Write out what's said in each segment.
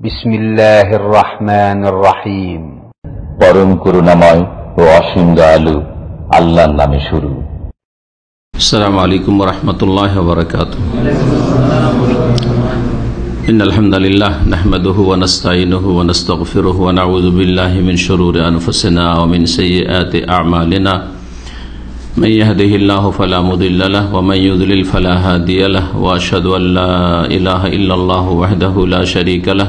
بسم الله الرحمن الرحيم পরম করুণাময় ও অসীম دالو الله نامي شروع السلام عليكم ورحمة الله وبركاته إن الحمد لله نحمده ونستعينه ونستغفره ونعوذ بالله من شرور أنفسنا ومن سيئات أعمالنا من يهده الله فلا مضل له ومن يضلل فلا هادي له وأشهد أن لا إله إلا الله وحده لا شريك له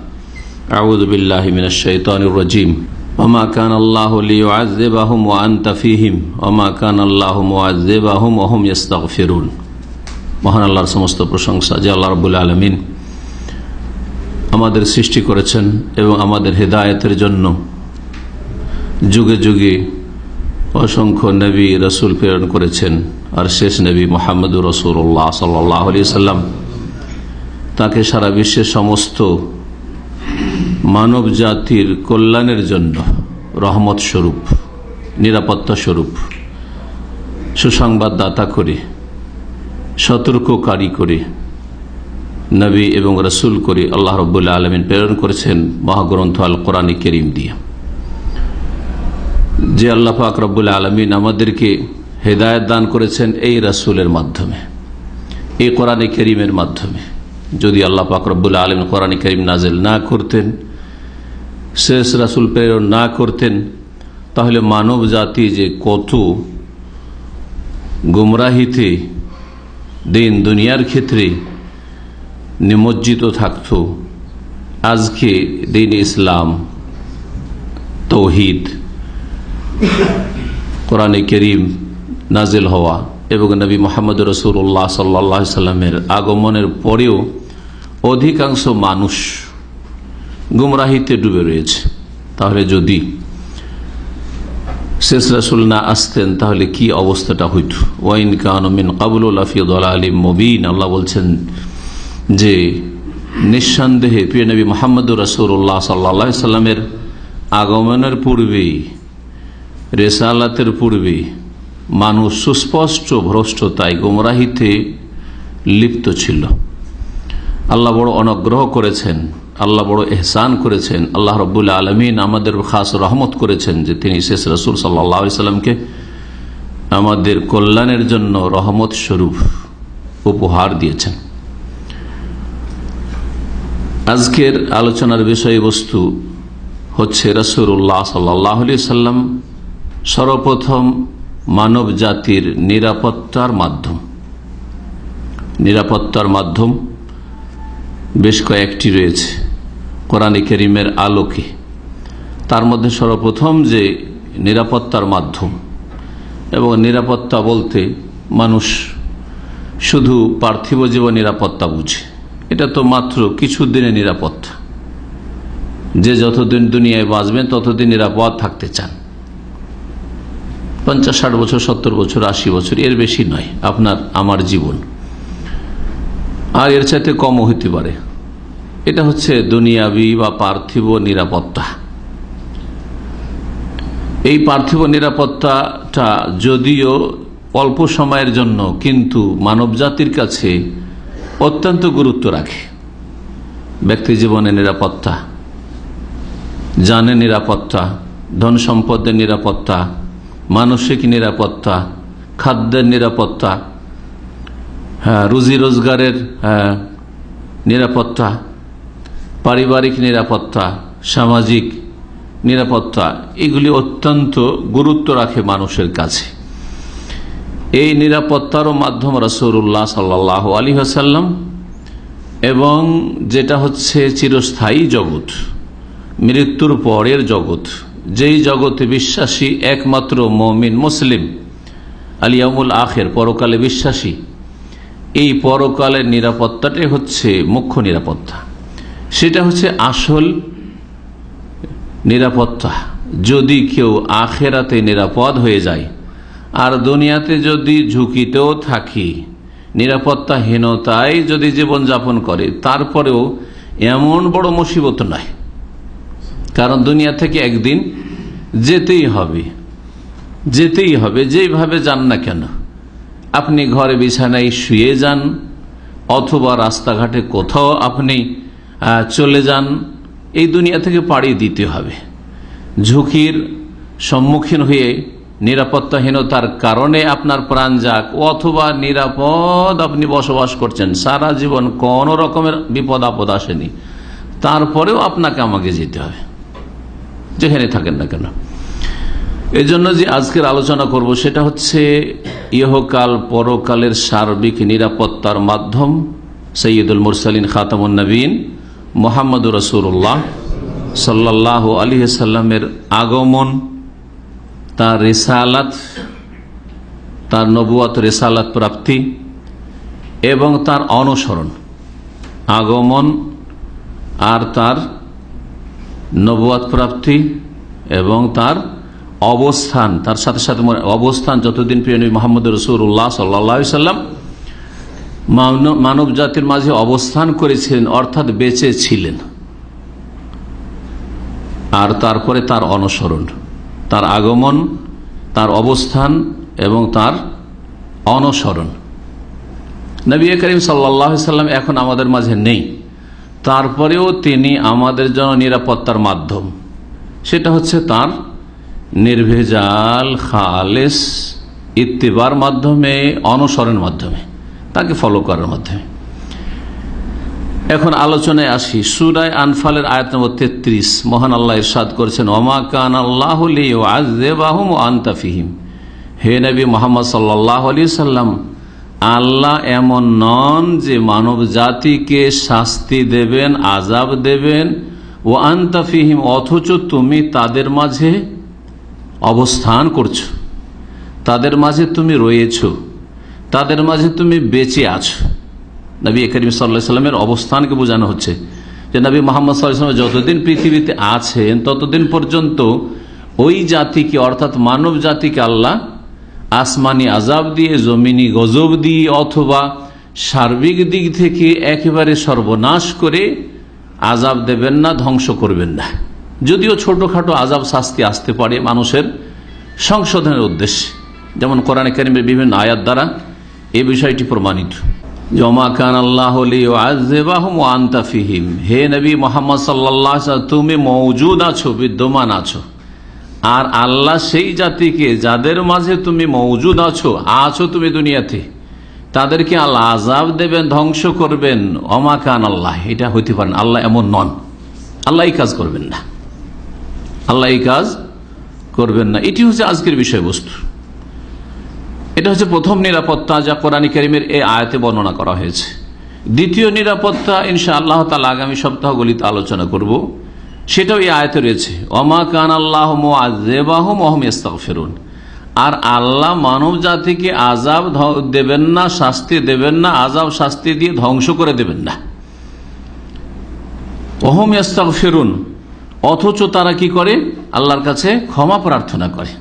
আউদ বিল্লাহ মিনাশাইতানুরজিম ওমা কান আল্লাহ আজেবাহম ওয়ান তাফিহিম ওমা কান আল্লাহ আজেবাহম ওহম ইস্তাক ফেরুন মহান আল্লাহর সমস্ত প্রশংসা যে আল্লাহ রবুল আলমিন আমাদের সৃষ্টি করেছেন এবং আমাদের হেদায়তের জন্য যুগে যুগে অসংখ্য নবী, রসুল প্রেরণ করেছেন আর শেষ নবী মোহাম্মদুর রসুল্লাহ সাল্লাহ আলি সাল্লাম তাকে সারা বিশ্বের সমস্ত মানব জাতির কল্যাণের জন্য রহমত স্বরূপ, নিরাপত্তা স্বরূপ, সুসংবাদদাতা করে, সতর্ককারী করে, নবী এবং রসুল করে আল্লাহ রবুল্লা আলমিন প্রেরণ করেছেন মহাগ্রন্থ আল কোরআনী করিম দিয়ে। যে আল্লাহ পাক রব্বুল্লা আলমিন আমাদেরকে হেদায়ত দান করেছেন এই রসুলের মাধ্যমে, এই কোরআনে করিমের মাধ্যমে। যদি আল্লাহ পাক রব্বুল্লা আলম কোরআন করিম নাজেল না করতেন শেষ রাসুল প্রেরণ না করতেন, তাহলে মানব জাতি যে কত গুমরাহিতে দিন দুনিয়ার ক্ষেত্রে নিমজ্জিত থাকত। আজকে দিন ইসলাম, তৌহিদ, কোরআনে করিম নাজিল হওয়া এবং নবী মোহাম্মদ রসুল্লাহ সাল্লা সাল্লামের আগমনের পরেও অধিকাংশ মানুষ গুমরাহিতে ডুবে রয়েছে। তাহলে যদি শেষ রাসুল না আসতেন, তাহলে কি অবস্থাটা হইত? ওয়াইন কানমিন কাবুল আফিউদ্দ আলিম মবিন। আল্লাহ বলছেন যে, নিঃসন্দেহে প্রিয় নবী মোহাম্মদুর রসুল্লাহ সাল্লা সাল্লামের আগমনের পূর্বে, রেসালাতের পূর্বে মানুষ সুস্পষ্ট ভ্রষ্টতায় গুমরাহিতে লিপ্ত ছিল। আল্লাহ বড় অনুগ্রহ করেছেন আল্লাহ বড় এহসান করেছেন, আল্লাহ রবুল্লা আলমিন আমাদের খাস রহমত করেছেন যে তিনি শেষ রসুল সাল্লাহ সাল্লামকে আমাদের কল্যাণের জন্য রহমত স্বরূপ উপহার দিয়েছেন। আজকের আলোচনার বিষয়বস্তু হচ্ছে রসুল্লাহ সাল্লাহ সাল্লাম সর্বপ্রথম মানব জাতির নিরাপত্তার মাধ্যম। নিরাপত্তার মাধ্যম বেশ কয়েকটি রয়েছে। কোরআন করিমের আলোকে। তার মধ্যে সর্বপ্রথম যে নিরাপত্তার মাধ্যম এবং নিরাপত্তা বলতে মানুষ শুধু পার্থিব জীবন নিরাপত্তা বুঝে। এটা তো মাত্র কিছু দিনের নিরাপত্তা। যে যতদিন দুনিয়ায় বাঁচবেন, ততদিন নিরাপদ থাকতে চান। পঞ্চাশ, ষাট বছর, সত্তর বছর, আশি বছর, এর বেশি নয়, আপনার, আমার জীবন। আর এর চাইতে কমও হইতে পারে। এটা হচ্ছে দুনিয়াবি বা পার্থিব নিরাপত্তা। এই পার্থিব নিরাপত্তাটা যদিও অল্প সময়ের জন্য কিন্তু মানব জাতির কাছে অত্যন্ত গুরুত্ব রাখে। ব্যক্তি জীবনের নিরাপত্তা জানের নিরাপত্তা ধন সম্পদের নিরাপত্তা মানসিক নিরাপত্তা খাদ্যের নিরাপত্তা হ্যাঁ রুজি রোজগারের হ্যাঁ, নিরাপত্তা পারিবারিক নিরাপত্তা, সামাজিক নিরাপত্তা, এগুলি অত্যন্ত গুরুত্ব রাখে মানুষের কাছে। এই নিরাপত্তারও মাধ্যম রসৌল্লাহ সাল্লাহ আলী হাসাল্লাম এবং যেটা হচ্ছে চিরস্থায়ী জগৎ, মৃত্যুর পরের জগৎ। যেই জগতে বিশ্বাসী একমাত্র মমিন মুসলিম আলিয়ামুল আখের, পরকালে বিশ্বাসী। এই পরকালের নিরাপত্তাটাই হচ্ছে মুখ্য নিরাপত্তা। সেটা হচ্ছে আসল নিরাপত্তা। যদি কেউ আখেরাতে নিরাপদ হয়ে যায়, আর দুনিয়াতে যদি ঝুঁকিতেও থাকি, নিরাপত্তাহীনতায় যদি জীবনযাপন করে, তারপরেও এমন বড় মুসিবত নয়। কারণ দুনিয়া থেকে একদিন যেতেই হবে যেতেই হবে, যেইভাবে যান না কেন। আপনি ঘরে বিছানায় শুয়ে যান, অথবা রাস্তাঘাটে কোথাও আপনি চলে যান, এই দুনিয়া থেকে পাড়ি দিতে হবে। ঝুঁকির সম্মুখীন হয়ে, নিরাপত্তাহীনতার কারণে আপনার প্রাণ যাক, অথবা নিরাপদ আপনি বসবাস করছেন, সারা জীবন কোন রকমের বিপদ আপদ আসেনি। তারপরেও আপনাকে আমাকে যেতে হবে। যেখানে থাকেন না কেন। এই জন্য যে আজকের আলোচনা করব, সেটা হচ্ছে ইহকাল পরকালের সার্বিক নিরাপত্তার মাধ্যম, সৈয়দুল মুরসালিন খাতামুন নবীন। মোহাম্মদ রসুল্লাহ সাল্লাহ আলী সাল্লামের আগমন, তার রেসালাত, তার নবুয়াত রেসালাত প্রাপ্তি এবং তার অনুসরণ, আগমন আর তার নবুয়াত প্রাপ্তি এবং তার অবস্থান, তার সাথে সাথে অবস্থান যতদিন প্রিয় নবী মোহাম্মদ রসুল্লাহ সাল্লা সাল্লাম মানব জাতির মাঝে অবস্থান করেছিলেন, অর্থাৎ বেঁচে ছিলেন আর তারপরে তার অনুসরণ, তার আগমন, তার অবস্থান এবং তার অনুসরণ। নবী করিম সাল্লাহ সাল্লাম এখন আমাদের মাঝে নেই। তারপরেও তিনি আমাদের জন্য নিরাপত্তার মাধ্যম। সেটা হচ্ছে তার নির্ভেজাল, খালেস, ইত্তিবার মাধ্যমে, অনুসরণের মাধ্যমে। তাকে ফলো করার মাধ্যমে এখন আলোচনায় আসি। সুরায় আনফালের আয়াত নম্বর তেত্রিশ। মহান আল্লাহ ইরশাদ করেছেন, ওমা কান আল্লাহ আজবাহম আন্তাফিহিম হে নবী মোহাম্মদ সাল্লাহ আলি সাল্লাম, আল্লাহ এমন নন যে মানব জাতিকে শাস্তি দেবেন আজাব দেবেন ও আন্তাফিহিম অথচ তুমি তাদের মাঝে অবস্থান করছ। তাদের মাঝে তুমি রয়েছ। তাদের মাঝে তুমি বেঁচে আছো। নবী করিম সাল্লাহ সাল্লামের অবস্থানকে বোঝানো হচ্ছে যে নবী মোহাম্মদ সাল্লাহ যতদিন পৃথিবীতে আছেন, ততদিন পর্যন্ত ওই জাতিকে, অর্থাৎ মানব জাতিকে আল্লাহ আসমানি আজাব দিয়ে, জমিনি গজব দিয়ে, অথবা সার্বিক দিক থেকে একেবারে সর্বনাশ করে আজাব দেবেন না, ধ্বংস করবেন না। যদিও ছোটখাটো আজাব শাস্তি আসতে পারে মানুষের সংশোধনের উদ্দেশ্যে। যেমন কোরআন কারিমের বিভিন্ন আয়াত দ্বারা এই বিষয়টি প্রমাণিত। আল্লাহ হে তুমি মৌজুদ আছো, বিদ্যমান আছো। আর আল্লাহ সেই জাতিকে যাদের মাঝে তুমি মৌজুদ আছো আছো তুমি দুনিয়াতে, তাদেরকে আল্লাহ আজাব দেবেন, ধ্বংস করবেন। অমাকান আল্লাহ, এটা হইতে পারেন আল্লাহ এমন নন। আল্লাহ এই কাজ করবেন না। আল্লাহ এই কাজ করবেন না। এটি হচ্ছে আজকের বিষয়বস্তু। এটা হচ্ছে প্রথম নিরাপত্তা যা কোরআন করিমের এই আয়াতে বর্ণনা করা হয়েছে। দ্বিতীয় নিরাপত্তা ইনশা আল্লাহ তালা আগামী সপ্তাহগুলিতে আলোচনা করব। সেটাও এই আয়তে রয়েছে। অমা কান আল্লাহ ফেরুন আর আল্লাহ মানব জাতিকে আজাব দেবেন না, শাস্তি দেবেন না আজাব শাস্তি দিয়ে ধ্বংস করে দেবেন না। অহম ইস্তাক ফেরুন অথচ তারা কি করে? আল্লাহর কাছে ক্ষমা প্রার্থনা করে।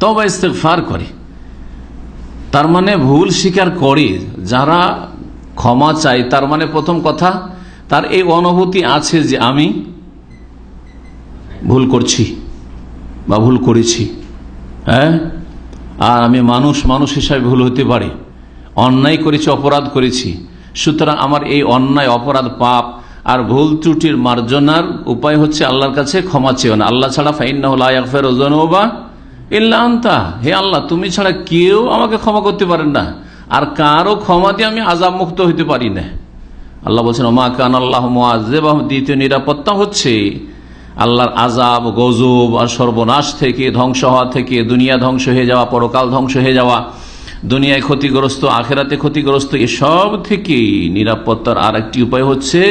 তবা ইস্তেফার করে। তার মানে ভুল স্বীকার করে, যারা ক্ষমা চাই, তার মানে প্রথম কথা, তার এই অনুভূতি আছে যে আমি ভুল করছি বা ভুল করেছি হ্যাঁ? আর আমি মানুষ মানুষ হিসাবে ভুল হতে পারে। অন্যায় করেছি, অপরাধ করেছি। সুতরাং আমার এই অন্যায়, অপরাধ, পাপ আর ভুল ত্রুটির মার্জনার উপায় হচ্ছে আল্লাহর কাছে ক্ষমা চেয়েও না আল্লাহ ছাড়া ফাইনাফের ওজন বা ইল্লা আন্তা। হে আল্লাহ, তুমি ছাড়া কেউ আমাকে ক্ষমা করতে পারেন না। আর কারও ক্ষমা দিয়ে আমি আজাব মুক্ত হইতে পারি না। আল্লাহ বলছেন মা কান আল্লাহ দ্বিতীয় নিরাপত্তা হচ্ছে আল্লাহর আজাব গজব আর সর্বনাশ থেকে, ধ্বংস হওয়া থেকে, দুনিয়া ধ্বংস হয়ে যাওয়া, পরকাল ধ্বংস হয়ে যাওয়া, দুনিয়ায় ক্ষতিগ্রস্ত, আখেরাতে ক্ষতিগ্রস্ত, এসব থেকে নিরাপত্তার আর একটি উপায় হচ্ছে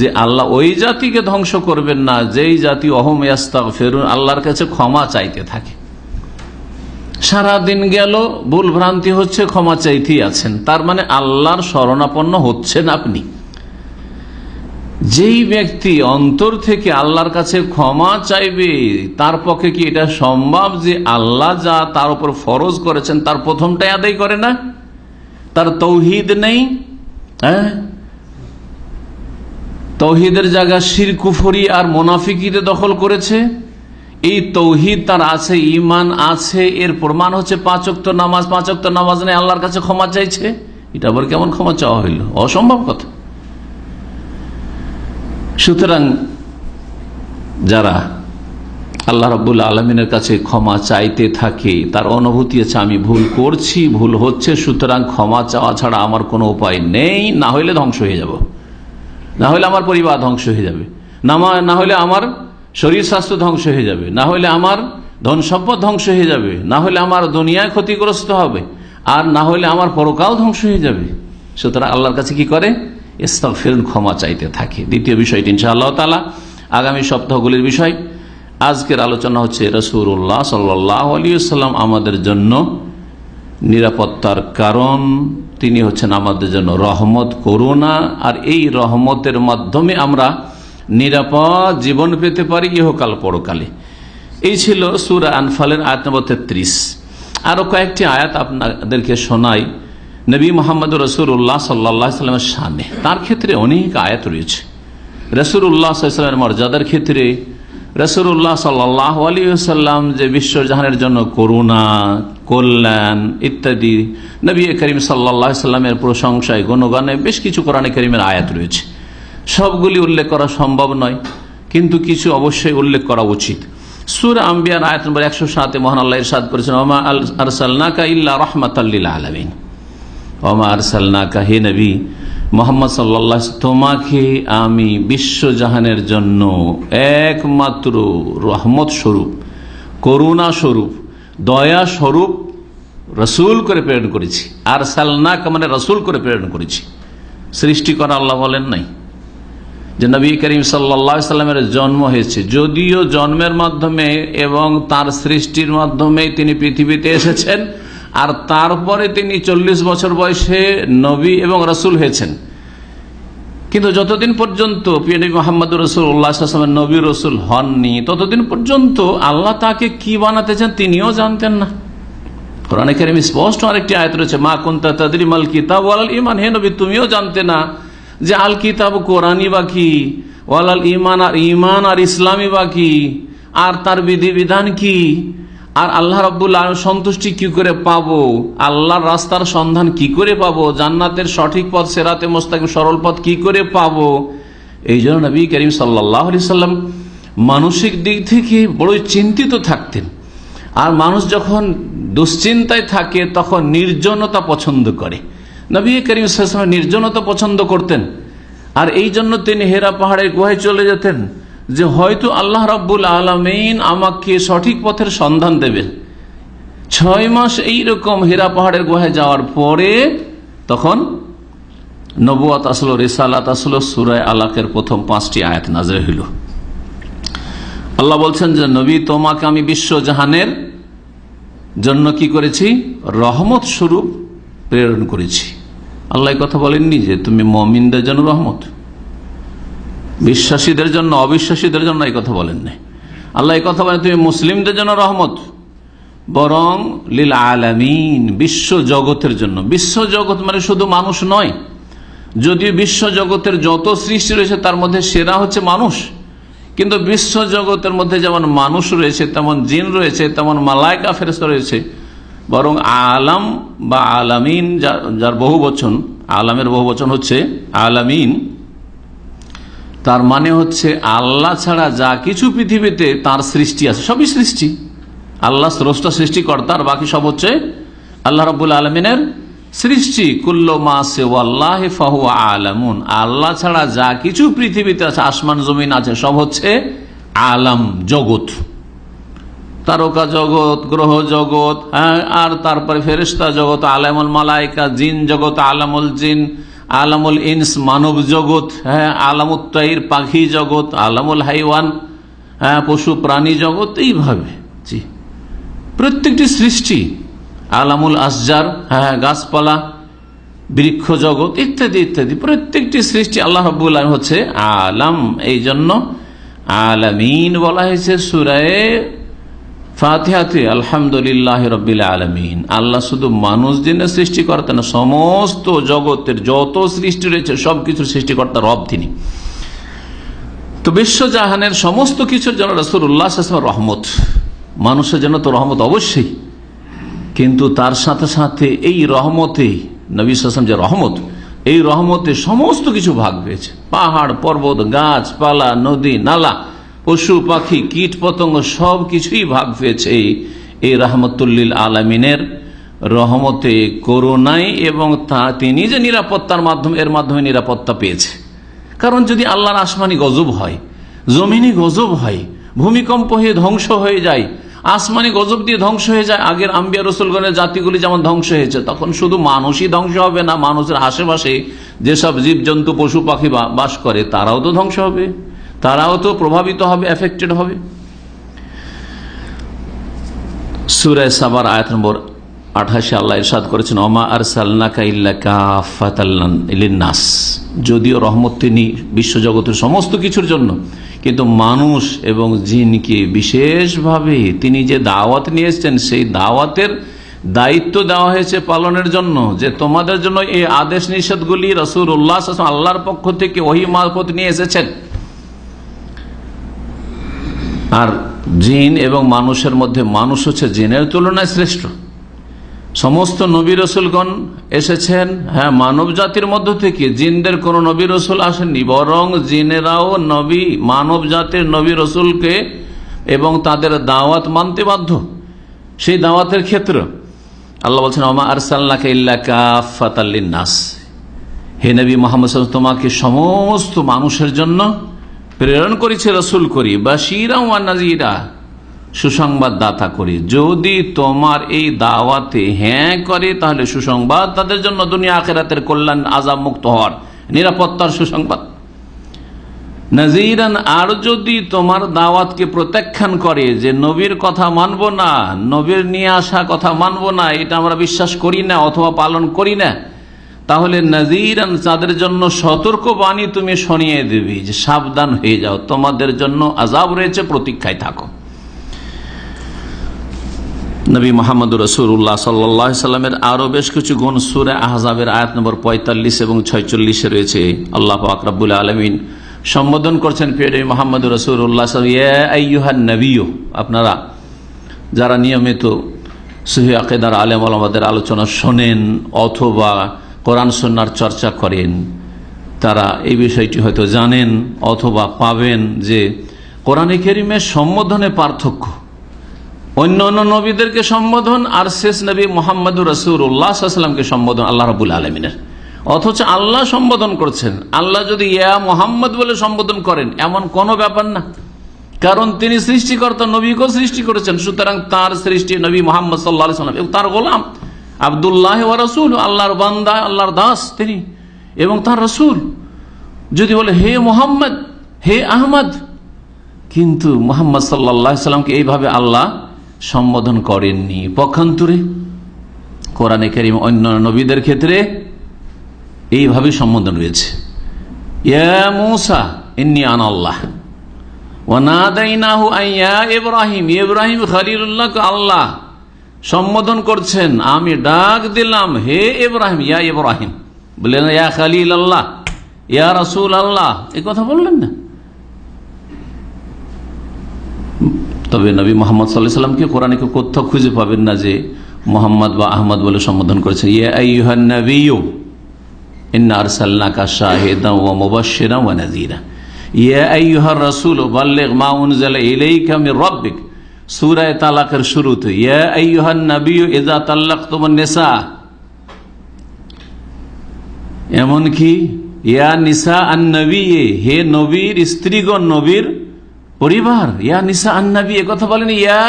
যে আল্লাহ ওই জাতিকে ধ্বংস করবেন না, যেই জাতি অহম ফেরুন আল্লাহর কাছে ক্ষমা চাইতে থাকে। সারা দিন গেল, ভুল ভ্রান্তি হচ্ছে, ক্ষমা চাইতেই আছেন। তার মানে আল্লাহর শরণাপন্ন হচ্ছেন আপনি। যেই ব্যক্তি অন্তর থেকে আল্লাহর কাছে ক্ষমা চাইবে, তার পক্ষে কি এটা সম্ভব যে আল্লাহ যা তার উপর ফরজ করেছেন, তার প্রথমটাই আদায় করে না? তার তৌহিদ নেই? হ্যাঁ? তৌহিদের জায়গা শিরকুফরি আর মোনাফিকিতে দখল করেছে? এই তৌহিদ তার আছে ইমান আছে, এর প্রমাণ হচ্ছে পাঁচক্ত নামাজ পাঁচক্ত নামাজ নেই, আল্লাহর কাছে ক্ষমা চাইছে। এটা আবার কেমন ক্ষমা চাওয়া হইল? অসম্ভব কথা। সুতরাং যারা আল্লাহ রব্বুল আলমিনের কাছে ক্ষমা চাইতে থাকে, তার অনুভূতি আছে আমি ভুল করছি, ভুল হচ্ছে, সুতরাং ক্ষমা চাওয়া ছাড়া আমার কোনো উপায় নেই, না হইলে ধ্বংস হয়ে যাব। না হলে আমার পরিবার ধ্বংস হয়ে যাবে। না হলে আমার শরীর স্বাস্থ্য ধ্বংস হয়ে যাবে। না হলে আমার ধন সম্পদ ধ্বংস হয়ে যাবে। না হলে আমার দুনিয়ায় ক্ষতিগ্রস্ত হবে। আর না হলে আমার পরকাল ধ্বংস হয়ে যাবে। সুতরাং আল্লাহর কাছে কি করে? ইস্তফিরুন ক্ষমা চাইতে থাকে। দ্বিতীয় বিষয়টি ইনশা আল্লাহ তালা আগামী সপ্তাহগুলির বিষয়। আজকের আলোচনা হচ্ছে রসুল্লাহ সাল্লাহ আলিয়াল্লাম আমাদের জন্য নিরাপত্তার কারণ। তিনি হচ্ছেন আমাদের জন্য রহমত, করুণা। আর এই রহমতের মাধ্যমে আমরা নিরাপদ জীবন পেতে পারি ইহকাল পরকালে। এই ছিল সুরা আনফালের আয়াত নম্বর তেত্রিশ। আরও কয়েকটি আয়াত আপনাদেরকে শোনাই নবী মোহাম্মদ রসুল্লাহ সাল্লাহ সাল্লামের সামনে তার ক্ষেত্রে অনেক আয়াত রয়েছে। রসুল্লাহ সাল্লামের মর্যাদার ক্ষেত্রে রসুল্লাহ সাল্লাহ আলী সাল্লাম যে বিশ্বজাহানের জন্য করুণা, কল্যাণ ইত্যাদি নবী করিম সাল্লাহ সাল্লামের প্রশংসায়, গণগানে বেশ কিছু কোরআনে করিমের আয়াত রয়েছে। সবগুলি উল্লেখ করা সম্ভব নয়, কিন্তু কিছু অবশ্যই উল্লেখ করা উচিত। সুর আম্বিয়ার আয়াত নম্বর একশো সাতে মহান আল্লাহ ইরশাদ করেছেন, ওমা আরসালনাকা ইল্লা রহমাতাল্লিল আলমিন। ওমা আরসালনাকা, হে নবী, মোহাম্মদ সাল্লাহ তোমাকে আমি বিশ্বজাহানের জন্য একমাত্র রহমত স্বরূপ, করুণা স্বরূপ, দয়া স্বরূপ রসুল করে প্রেরণ করেছি। আর সালনাকা মানে রসুল করে প্রেরণ করেছি। সৃষ্টি করা আল্লাহ বলেন নাই। যে নবী করিম সাল্লা সাল্লামের জন্ম হয়েছে। যদিও জন্মের মাধ্যমে এবং তার সৃষ্টির মাধ্যমে তিনি পৃথিবীতে এসেছেন, আর তারপরে তিনি চল্লিশ বছর বয়সে নবী এবং রসুল হয়েছেন। কিন্তু যতদিন পর্যন্ত পিএনবী মোহাম্মদ রসুল উল্লাহামের নবী রসুল হননি, ততদিন পর্যন্ত আল্লাহ তাকে কি বানাতে চান তিনিও জানতেন না। কোরআন কেরিম স্পষ্ট আরেকটি আয়ত রয়েছে, মা কুন্তা তাদরিম আল কিতাব ইমান হে নবী, তুমিও জানতে না। যে আল কিতাব কোরআনই বা কি? ওয়ালাল ইমান আর ইমান আর ইসলামী বা কি? আর তার বিধিবিধান কি? আর আল্লাহ রব্বুল্লাহ সন্তুষ্টি কি করে পাবো? আল্লাহর রাস্তার সন্ধান কি করে পাবো? জান্নাতের সঠিক পথ, সেরাতে মোস্তাক সরল পথ কি করে পাবো? এই জন্য নবী করিম সাল্লাহ সাল্লাম মানসিক দিক থেকে বড়ই চিন্তিত থাকতেন। আর মানুষ যখন দুশ্চিন্তায় থাকে, তখন নির্জনতা পছন্দ করে। নবী করিম নির্জনতা পছন্দ করতেন। আর এই জন্য তিনি হেরা পাহাড়ের গুহায় চলে যেতেন, যে হয়তো আল্লাহ রাব্বুল আলমিন আমাকে সঠিক পথের সন্ধান দেবেন ছয় মাস এইরকম হেরা পাহাড়ের গুহায় যাওয়ার পরে তখন নবুয়াত আসলো, রেসালাত আসলো, সুরায় আলাকের প্রথম পাঁচটি আয়াত নাজরে হইল। আল্লাহ বলছেন যে, নবী, তোমাকে আমি বিশ্ব জাহানের জন্য কি করেছি? রহমত স্বরূপ প্রেরণ করেছি। আল্লাহ কথা বলেননি যে তুমি মমিনদের জন্য রহমত। বিশ্বাসীদের জন্য, অবিশ্বাসীদের জন্য এই কথা বলেন নাই আল্লাহ এই কথা বলেন, তুমি মুসলিমদের জন্য রহমত। বরং লীল আলামিন, বিশ্ব জগতের জন্য। বিশ্ব জগৎ মানে শুধু মানুষ নয়। যদিও বিশ্ব জগতের যত সৃষ্টি রয়েছে, তার মধ্যে সেরা হচ্ছে মানুষ। কিন্তু বিশ্ব জগতের মধ্যে যেমন মানুষ রয়েছে, তেমন জিন রয়েছে, তেমন মালায়কা ফেরস্ত রয়েছে বরং আলাম বা আলামিন যার বহু বচন, আলামের বহু বচন হচ্ছে আলামিন। তার মানে হচ্ছে আল্লাহ ছাড়া যা কিছু পৃথিবীতে তার সৃষ্টি আছে, সবই সৃষ্টি। আল্লাহ স্রষ্টা, সৃষ্টিকর্তা, আর বাকি সব হচ্ছে আল্লাহ রবুল আলমিনের সৃষ্টি। কুল্ল মাসে আল্লাহ ফাহু আলামুন। আল্লাহ ছাড়া যা কিছু পৃথিবীতে আছে, আসমান, জমিন আছে, সব হচ্ছে আলাম, জগৎ। তারকা জগৎ গ্রহ জগৎ হ্যাঁ, আর তারপরে ফেরিস্তা জগৎ আলামুল মালাইকা জিন জগৎ আলামুল জিন আলামুল ইনস মানব জগৎ হ্যাঁ আলামুত্তাইর পাখি জগৎ আলামুল হাইওয়ান হ্যাঁ পশু প্রাণী জগৎ এইভাবে জি। প্রত্যেকটি সৃষ্টি আলামুল আসজার হ্যাঁ গাছপালা বৃক্ষ জগৎ ইত্যাদি ইত্যাদি প্রত্যেকটি সৃষ্টি আল্লাহ রব্বুল হচ্ছে আলাম এই জন্য আলামিন বলা হয়েছে সুরায় ফাতিহাতে আলহামদুলিল্লাহ রবিল আলমিন। আল্লাহ শুধু মানুষ দিনের সৃষ্টিকর্তা না, সমস্ত জগতের যত সৃষ্টি রয়েছে, সবকিছুর সৃষ্টিকর্তা রব তিনি। তো বিশ্বজাহানের সমস্ত কিছুর জন্য রসুল্লাহ রহমত। মানুষের জন্য তো রহমত অবশ্যই। কিন্তু তার সাথে সাথে এই রহমতে, নবী হাসান যে রহমত, এই রহমতে সমস্ত কিছু ভাগ পেয়েছে পাহাড়, পর্বত গাছপালা নদী, নালা। পশু, পাখি, কীট, পতঙ্গ সব কিছুই ভাগ পেয়েছে এই রহমতুল্লিল আলমিনের রহমতে করোনাই এবং তা তিনি যে নিরাপত্তার মাধ্যমে, এর মাধ্যমে নিরাপত্তা পেয়েছে। কারণ যদি আল্লাহর আসমানি গজব হয় জমিনি গজব হয়, ভূমিকম্প হয়ে ধ্বংস হয়ে যায়, আসমানি গজব দিয়ে ধ্বংস হয়ে যায়, আগের আম্বিয়া রসুলগণের জাতিগুলি যেমন ধ্বংস হয়েছে, তখন শুধু মানুষই ধ্বংস হবে না, মানুষের আশেপাশে যেসব জীবজন্তু, পশু, পাখি বাস করে, তারাও তো ধ্বংস হবে। তারাও তো প্রভাবিত হবে এফেক্টেড হবে। সুরায় সাবার আয়াত নম্বর আঠাশে আল্লাহ ইরশাদ করেছেন অমা আর সাল্লাকাস যদিও রহমত তিনি বিশ্বজগতের সমস্ত কিছুর জন্য, কিন্তু মানুষ এবং জিনকে বিশেষভাবে তিনি যে দাওয়াত নিয়ে এসছেন সেই দাওয়াতের দায়িত্ব দেওয়া হয়েছে পালনের জন্য, যে তোমাদের জন্য এই আদেশ নিষেধগুলি রসুর উল্লাহ আল্লাহর পক্ষ থেকে ওহি মারফত নিয়ে এসেছেন। আর জিন এবং মানুষের মধ্যে মানুষ হচ্ছে জিনের তুলনায় শ্রেষ্ঠ। সমস্ত নবী রসুলগণ এসেছেন হ্যাঁ মানব জাতির মধ্য থেকে। জিনদের কোন নবী রসুল আসেননি, বরং জিনেরাও নবী, মানব জাতির নবী রসুলকে এবং তাদের দাওয়াত মানতে বাধ্য। সেই দাওয়াতের ক্ষেত্র আল্লাহ বলছেন আমা আরসাল্লাকে নাস। হে নবী মোহাম্মদ তোমাকে সমস্ত মানুষের জন্য প্রেরণ করেছে রসুল করি বা শিরা ওয়া নাজিরা সুসংবাদ দাতা করি যদি তোমার এই দাওয়াতে হ্যাঁ করে, তাহলে সুসংবাদ তাদের জন্য দুনিয়া আখেরাতের কল্যাণ আজাব মুক্ত হওয়ার নিরাপত্তার সুসংবাদ। নাজিরান, আর যদি তোমার দাওয়াতকে প্রত্যাখ্যান করে যে নবীর কথা মানব না, নবীর নিয়ে আসা কথা মানব না, এটা আমরা বিশ্বাস করি না অথবা পালন করি না তাহলে নাজিরান তাদের জন্য সতর্ক বাণী তুমি শনিয়ে দেবি যে সাবধান হয়ে যাও, তোমাদের জন্য আজাব রয়েছে, প্রতীক্ষায় থাকো। নবী মোহাম্মদ রসুল্লাহ সাল্লাহ সাল্লামের আরও বেশ কিছু গুণ সুরে আহজাবের আয়াত নম্বর পঁয়তাল্লিশ এবং ছয়চল্লিশে রয়েছে। আল্লাহ আকরাবুল আলমিন সম্বোধন করছেন পেড়ে মোহাম্মদ রসুল্লাহ নবীও আপনারা যারা নিয়মিত সহি আকেদার আলেম আলমাদের আলোচনা শোনেন অথবা কোরআন সন্ন্যার চর্চা করেন। তারা এই বিষয়টি হয়তো জানেন অথবা পাবেন যে কোরআনে কেরিমের সম্বোধনে পার্থক্য। অন্য অন্য নবীদেরকে সম্বোধন আর শেষ নবী মোহাম্মদ রসুল্লাহামকে সম্বোধন আল্লাহ রবুল আলমিনের। অথচ আল্লাহ সম্বোধন করছেন। আল্লাহ যদি ইয়া মোহাম্মদ বলে সম্বোধন করেন, এমন কোনো ব্যাপার না। কারণ তিনি সৃষ্টিকর্তা, নবীকেও সৃষ্টি করেছেন। সুতরাং তার সৃষ্টি নবী মোহাম্মদ সাল্লাহ সাল্লাম এবং তার গোলাম। আবদুল্লাহ ও রসুল, আল্লাহর বান্দা, আল্লাহর দাস তিনি। এবং তার রসুল। যদি বলে, হে মোহাম্মদ, হে আহমদ। কিন্তু মোহাম্মদ সাল্লাহ সাল্লামকে এইভাবে আল্লাহ সম্বোধন করেননি। পক্ষান্তরে কোরআনে করিম অন্য নবীদের ক্ষেত্রে এইভাবে সম্বোধন রয়েছে। খালিল্লাহ আল্লাহ। সম্বোধন করছেন, আমি ডাক দিলাম, হে ইব্রাহিম, ইয়া ইব্রাহিম। বললেন, ইয়া খালিল আল্লাহ ইয়া রসুল আল্লাহ এই কথা বললেন না। তবে নবী মোহাম্মদ সাল্লাহ সাল্লামকে কোরআনে কোথাও খুঁজে পাবেন না যে মোহাম্মদ বা আহমদ বলে সম্বোধন করেছে। ইয়ে রাসূল, বাল্লিগ মা উনজিলা ইলাইকা মির রাব্বিক। সূরা তালাকের শুরুতে, ইয়া আইয়ুহান নবিয়্যু ইযা তাল্লাকতুমুন নিসা। এমন কি? ইয়া নিসা আন নবী হে নবীর স্ত্রীগণ, নবীর পরিবার, ইয়া নিসা আন্নাবি এ কথা বলেন, ইয়া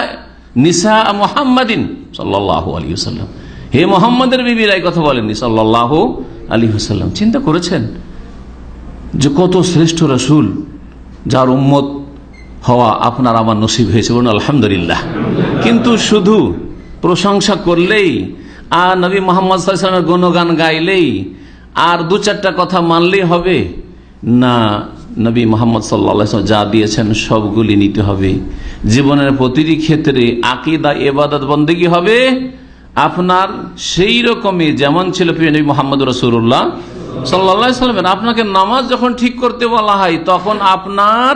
নিসা মোহাম্মদিন সাল্লাহ আলী সাল্লাম হে মোহাম্মদের বিবিরা এই কথা বলেননি সাল্লাহ আলী হাসাল্লাম চিন্তা করেছেন যে কত শ্রেষ্ঠ রসুল যার উম্মত হওয়া আপনার আমার নসিব হয়েছে বলুন, আলহামদুলিল্লাহ। কিন্তু শুধু প্রশংসা করলেই, আর নবী মোহাম্মদ সাল্লামের গুণগান গাইলেই, আর দু চারটা কথা মানলেই হবে, না, নবী মোহাম্মদ সাল্লা যা দিয়েছেন সবগুলি নিতে হবে। জীবনের প্রতিটি ক্ষেত্রে আকিদা এবাদত বন্দেগী হবে। আপনার সেই রকমই যেমন ছিল প্রিয় নবী মোহাম্মদ রসুল্লাহ সাল্লা সাল্লামের আপনাকে নামাজ যখন ঠিক করতে বলা হয়, তখন আপনার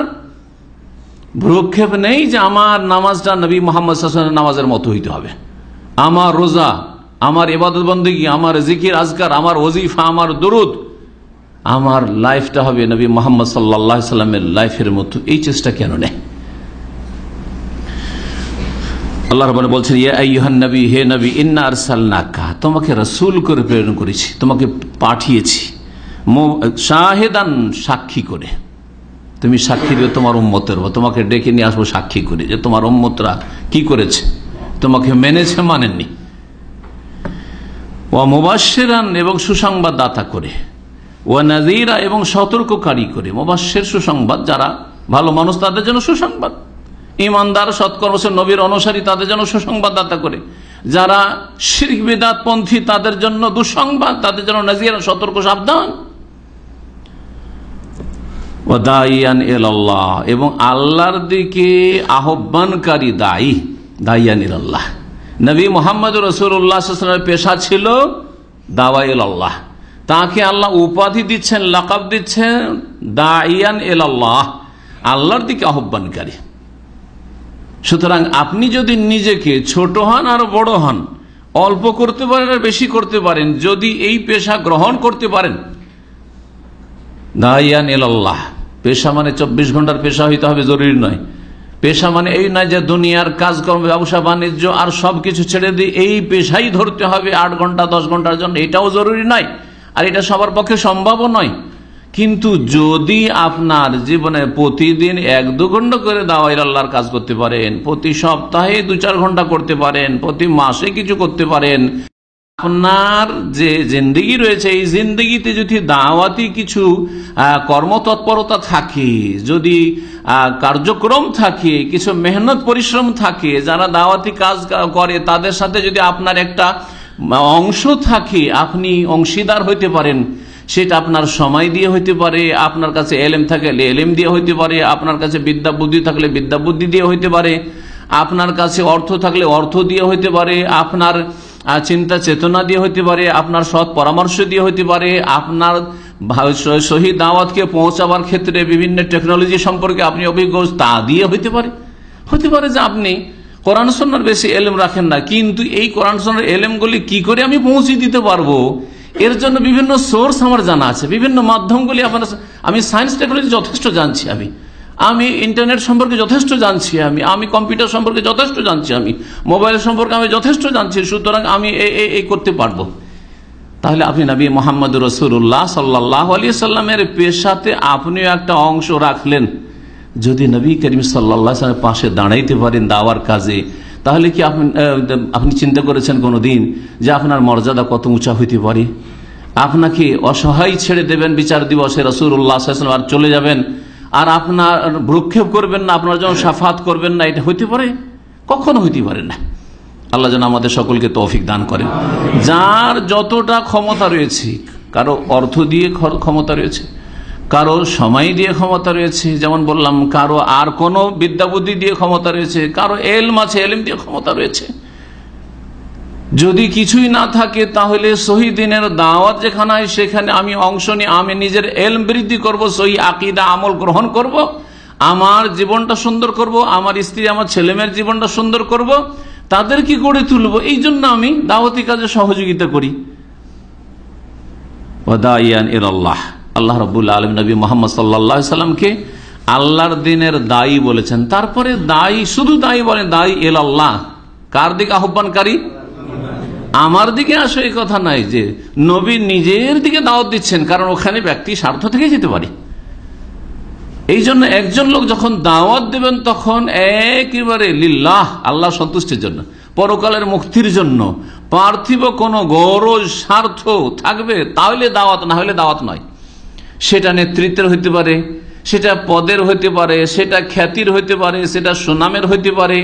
ভ্রুক্ষেপ নেই যে আমার নামাজটা নবী মোহাম্মদ নামাজের মতো হইতে হবে। আমার রোজা, আমার এবাদত বন্দী আমার জিকির আজকার, আমার ওজিফা, আমার দরুদ, আমার লাইফটা হবে নবী মোহাম্মদ সাল্লা সাল্লামের লাইফের মতো। এই চেষ্টা কেন নেই? নবী তোমাকে রসুল করে প্রেরণ করেছি, তোমাকে পাঠিয়েছি। সাক্ষী করে। তুমি সাক্ষী দিও তোমার উম্মতের তোমাকে ডেকে নিয়ে আসব সাক্ষী করে যে তোমার উম্মতরা কি করেছে? তোমাকে মেনেছে মানেননি। ও মুবাসেরান এবং সুসংবাদ দাতা করে। ও নাজিরা এবং সতর্ককারী করে। মুবাসের সুসংবাদ যারা ভালো মানুষ তাদের জন্য সুসংবাদ। ইমানদার সৎকর্মসের নবীর অনুসারী তাদের জন্য সুসংবাদ দাতা করে। যারা শিরিক বিদাত পন্থী তাদের জন্য দুঃসংবাদ, তাদের জন্য নাজিয়ান সতর্ক, সাবধান। ও দাইয়ান এল আল্লাহ এবং আল্লাহর দিকে আহ্বানকারী দায়ী, দাইয়ান আল্লাহ নবী মোহাম্মদ রসুল্লাহামের পেশা ছিল দাওয়াইল আল্লাহ তাকে আল্লাহ উপাধি দিচ্ছেন, লাকাব দিচ্ছেন, দাইয়ান এল আল্লাহ আল্লাহর দিকে আহ্বানকারী। সুতরাং আপনি যদি নিজেকে ছোট হন আর বড় হন, অল্প করতে পারেন আর বেশি করতে পারেন, যদি এই পেশা গ্রহণ করতে পারেন, দাইয়ান এলাল্লাহ পেশা মানে চব্বিশ ঘণ্টার পেশা হইতে হবে, জরুরি নয়। পেশা মানে এই নয় যে দুনিয়ার কাজকর্ম, ব্যবসা, বাণিজ্য আর সবকিছু ছেড়ে দিয়ে এই পেশাই ধরতে হবে আট ঘণ্টা, দশ ঘণ্টার জন্য। এটাও জরুরি নয়, আর এটা সবার পক্ষে সম্ভবও নয়। কিন্তু যদি আপনার জীবনে প্রতিদিন এক দু ঘণ্টা করে দাওয়াই আল্লাহর কাজ করতে পারেন, প্রতি সপ্তাহে দু চার ঘণ্টা করতে পারেন, প্রতি মাসে কিছু করতে পারেন আপনার যে জিন্দগি রয়েছে, এই জিন্দগিতে যদি দাওয়াতি কিছু কর্মতৎপরতা থাকে, যদি কার্যক্রম থাকে, কিছু মেহনত পরিশ্রম থাকে, যারা দাওয়াতি কাজ করে, তাদের সাথে যদি আপনার একটা অংশ থাকে, আপনি অংশীদার হইতে পারেন, সেটা আপনার সময় দিয়ে হইতে পারে, আপনার কাছে এলেম থাকলে এলএম দিয়ে হইতে পারে, আপনার কাছে বিদ্যা বুদ্ধি থাকলে বিদ্যা বুদ্ধি দিয়ে হইতে পারে, আপনার কাছে অর্থ থাকলে অর্থ দিয়ে হইতে পারে, আপনার চিন্তা চেতনা দিয়ে হইতে পারে, আপনার সৎ পরামর্শ দিয়ে হইতে পারে, আপনার শহীদ দাওয়াতকে পৌঁছাবার ক্ষেত্রে বিভিন্ন টেকনোলজি সম্পর্কে আপনি অভিজ্ঞ, তা দিয়ে হইতে পারে। হতে পারে যে আপনি কোরআন সন্ন্যার বেশি এলেম রাখেন না, কিন্তু এই কোরআন সন্ন্যার এলেমগুলি কি করে আমি পৌঁছে দিতে পারব? এর জন্য বিভিন্ন সোর্স আমার জানা আছে, বিভিন্ন মাধ্যমগুলি আপনার আমি সায়েন্স টেকনোলজি যথেষ্ট জানছি আমি। আমি ইন্টারনেট সম্পর্কে যথেষ্ট জানছি আমি আমি কম্পিউটার সম্পর্কে যথেষ্ট জানছি আমি মোবাইল সম্পর্কে আমি যথেষ্ট জানছি, সুতরাং আমি এই করতে পারব। তাহলে আপনি নবী মোহাম্মদ রসুল্লাহ সাল্লাহ আলী সাল্লামের পেশাতে আপনিও একটা অংশ রাখলেন। যদি নবী করিম সাল্লাহ সাল্লামের পাশে দাঁড়াইতে পারেন দাওয়ার কাজে, তাহলে কি আপনি আপনি চিন্তা করেছেন কোনো দিন যে আপনার মর্যাদা কত উঁচা হইতে পারে? আপনাকে অসহায় ছেড়ে দেবেন বিচার দিবসে রসুল্লাহ আর চলে যাবেন। আর আপনার ভ্রুক্ষেপ করবেন না, আপনার যখন সাফাত করবেন না, এটা হইতে পারে? কখনো হইতে পারে না। আল্লাহ যেন আমাদের সকলকে তৌফিক দান করেন। যার যতটা ক্ষমতা রয়েছে, কারও অর্থ দিয়ে ক্ষমতা রয়েছে, কারও সময় দিয়ে ক্ষমতা রয়েছে, যেমন বললাম, কারও আর কোনো বিদ্যা বুদ্ধি দিয়ে ক্ষমতা রয়েছে, কারও এলম আছে, এলম দিয়ে ক্ষমতা রয়েছে। যদি কিছুই না থাকে, তাহলে শহীদিনের দাওয়াত যেখানে হয় সেখানে আমি অংশ নিয়ে, আমি নিজের এলম বৃদ্ধি করব, সহি আকিদা আমল গ্রহণ করব, আমার জীবনটা সুন্দর করব, আমার স্ত্রী, আমার ছেলেমেয়ের জীবনটা সুন্দর করব তাদের কি গড়ে তুলব, এই জন্য আমি দাওয়াতি কাজে সহযোগিতা করি। আল্লাহ আল্লাহ রবুল্লা আলম নবী মোহাম্মদ সাল্লা সাল্লামকে আল্লাহর দিনের দায়ী বলেছেন। তারপরে দায়ী, শুধু দায়ী বলেন দায়ী এল আল্লাহ কার দিকে আহ্বানকারী? আমার দিকে আসো, এই কথা নাই যে নবী নিজের দিকে দাওয়াত দিচ্ছেন, কারণ ওখানে ব্যক্তি স্বার্থ থেকে যেতে পারে। এই জন্য একজন লোক যখন দাওয়াত দেবেন, তখন একেবারে লিল্লাহ, আল্লাহ সন্তুষ্টির জন্য, পরকালের মুক্তির জন্য। পার্থিব কোনো গরজ স্বার্থ থাকবে, তাহলে দাওয়াত, না হলে দাওয়াত নয়। সেটা নেতৃত্বের হইতে পারে, সেটা পদের হইতে পারে, সেটা খ্যাতির হইতে পারে, সেটা সুনামের হইতে পারে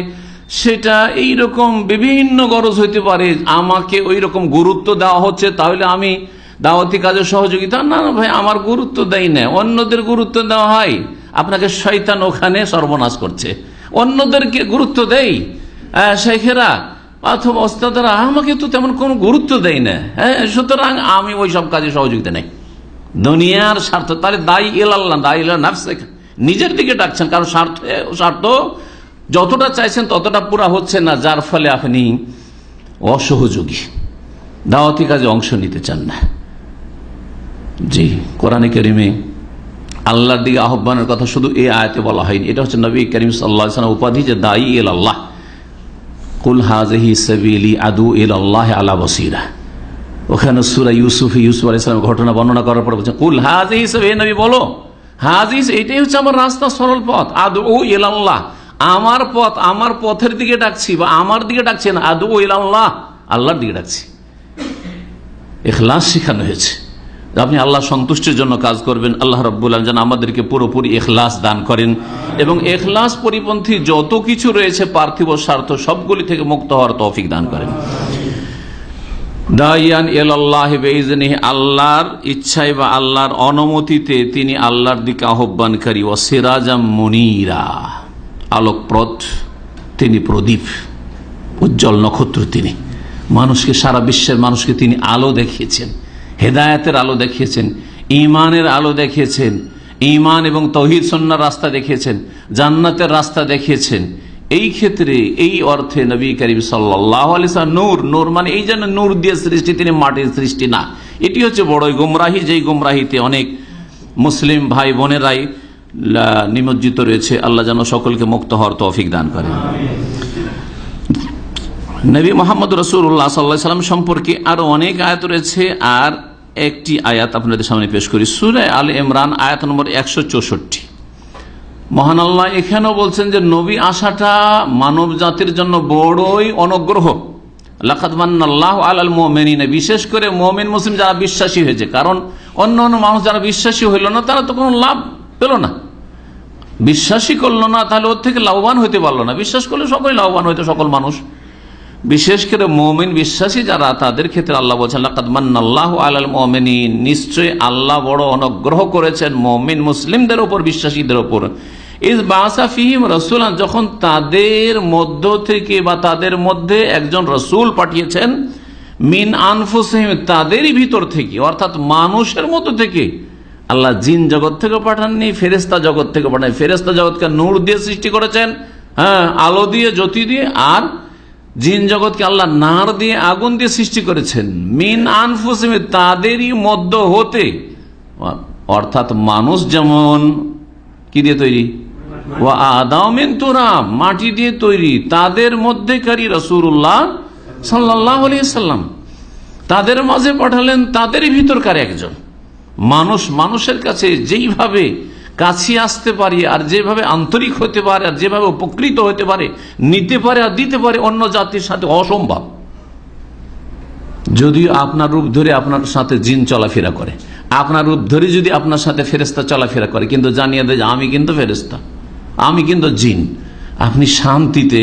সেটা এই রকম বিভিন্ন গরজ হইতে পারে। আমাকে ওই রকম গুরুত্ব দেওয়া হচ্ছে তাহলে আমি দাওয়াতি কাজে সহযোগিতা। না না ভাই আমার গুরুত্ব দেয় না। অন্যদের গুরুত্ব দেওয়া হয়। আপনাকে শয়তান ওখানে সর্বনাশ করছে। অন্যদেরকে গুরুত্ব দেই। আহ, শেখেরা অথবা ওস্তাদরা আমাকে তো তেমন কোনো গুরুত্ব দেয় না। হ্যাঁ সুতরাং আমি ওই সব কাজে সহযোগিতা নেই। দুনিয়ার স্বার্থ তাহলে দায়ী এলাল্লাহ দায়ী এলাল নাফসে। নিজের দিকে ডাকছেন কারণ স্বার্থ স্বার্থ যতটা চাইছেন ততটা পুরা হচ্ছে না, যার ফলে আপনি অসহযোগী। দাওয়াতি কাজে অংশ নিতে চান না। জি, কোরআনে করিমে আল্লাহর দিকে আহ্বানের কথা শুধু এই আয়াতে বলা হয়নি। এটা হচ্ছে নবী করিম সাল্লাম উপাধি যে দায়ী এল আল্লাহ কুল হাজহি সাবিলি আদু এল আল্লাহ আলা বসিরা। ওখানে সুরা ইউসুফ ইউসুফ আলাইসলামের ঘটনা বর্ণনা করার পর বলছেন কুল হাজি হিসেবে নবী বলো হাজিস এটাই হচ্ছে আমার রাস্তা, সরল পথ। আদু ও ইলাল্লাহ। আমার পথ, আমার পথের দিকে ডাকছি বা আমার দিকে ডাকছি না আদু ও ইলাল্লাহ, আল্লাহর দিকে ডাকছি। এখলাস শেখানো হয়েছে। আপনি আল্লাহ সন্তুষ্টির জন্য কাজ করবেন, আল্লাহ রব্বুল আলম যেন আমাদেরকে পুরোপুরি এখলাস দান করেন এবং এখলাস পরিপন্থী যত কিছু রয়েছে পার্থিব স্বার্থ সবগুলি থেকে মুক্ত হওয়ার তৌফিক দান করেন। বেইজনিহি আল্লাহর ইচ্ছায় বা আল্লাহর অনুমতিতে তিনি আল্লাহর দিকে আহ্বানকারী ও সিরাজাম মনিরা। আলোকপ্রদ, তিনি প্রদীপ, উজ্জ্বল নক্ষত্র তিনি। মানুষকে, সারা বিশ্বের মানুষকে তিনি আলো দেখিয়েছেন, হেদায়াতের আলো দেখিয়েছেন ইমানের আলো দেখিয়েছেন ইমান এবং তহিদ সন্ন্যার রাস্তা দেখিয়েছেন, জান্নাতের রাস্তা দেখিয়েছেন। এই ক্ষেত্রে, এই অর্থে নবী করিম সাল্লাহ আলিসা নূর নূর মানে এই যেন নূর দিয়ে সৃষ্টি, তিনি মাটির সৃষ্টি না। এটি হচ্ছে বড়ই গুমরাহি, যেই গুমরাহিতে অনেক মুসলিম ভাই বোনেরাই নিমজ্জিত রয়েছে, আল্লাহ যেন সকলকে মুক্ত হওয়ার তৌফিক দান করেন। নবী মোহাম্মদ রসুল্লাহ সাল্লাহ সাল্লাম সম্পর্কে আরও অনেক আয়াত রয়েছে, আর একটি আয়াত আপনাদের সামনে পেশ করি। সুরে আল ইমরান, আয়াত নম্বর একশো চৌষট্টি। মহান আল্লাহ এখানেও বলছেন যে, নবী আসাটা মানব জাতির জন্য বড়ই অনুগ্রহ। বিশেষ করে মোমেন মুসলিম যারা বিশ্বাসী হয়েছে, কারণ অন্য অন্য মানুষ যারা বিশ্বাসী হইল না, তারা তো কোনো লাভ পেল না। বিশ্বাসী করল না, তাহলে ওর থেকে লাভবান হইতে পারল না। বিশ্বাস করলে সকলে লাভবান হইতো, সকল মানুষ। বিশেষ করে মমিন বিশ্বাসী যারা, তাদের ক্ষেত্রে আল্লাহ বলছেন আল্লাহ আলাল মমিনী নিশ্চয়ই আল্লাহ বড় অনুগ্রহ করেছেন মমিন মুসলিমদের ওপর বিশ্বাসীদের ওপর ইস বাসা ফিহিম রসুল যখন তাদের মধ্য থেকে বা তাদের মধ্যে একজন রসুল পাঠিয়েছেন, মিন আনফুসহিম, তাদেরই ভিতর থেকে, অর্থাৎ মানুষের মতো থেকে আল্লাহ জিন জগৎ থেকে পাঠাননি ফেরেস্তা জগৎ থেকে পাঠান ফেরেস্তা জগৎকে নূর দিয়ে সৃষ্টি করেছেন হ্যাঁ আলো দিয়ে, জ্যোতি দিয়ে, আর জিন জগৎকে আল্লাহ নার দিয়ে, আগুন দিয়ে সৃষ্টি করেছেন। মিন আনফুসিমে, তাদেরই মধ্য হতে। অর্থাৎ মানুষ যেমন, কি দিয়ে তৈরি? ও মাটি দিয়ে তৈরি। তাদের মধ্যেকারী রসুল্লাহ সাল্লাহ সাল্লাম। তাদের মাঝে পাঠালেন, তাদেরই ভিতরকার একজন। মানুষ মানুষের কাছে যেইভাবে কাছে আসতে পারি আর যেভাবে আন্তরিক হতে পারে আর যেভাবে উপকৃত হতে পারে, নিতে পারে আর দিতে পারে অন্য জাতির সাথে অসম্ভব। যদিও আপনার রূপ ধরে আপনার সাথে জিন চলাফেরা করে, আপনার রূপ ধরে যদি আপনার সাথে ফেরেস্তা চলাফেরা করে, কিন্তু জানিয়ে দেয় আমি কিন্তু ফেরেস্তা আমি কিন্তু জিন, আপনি শান্তিতে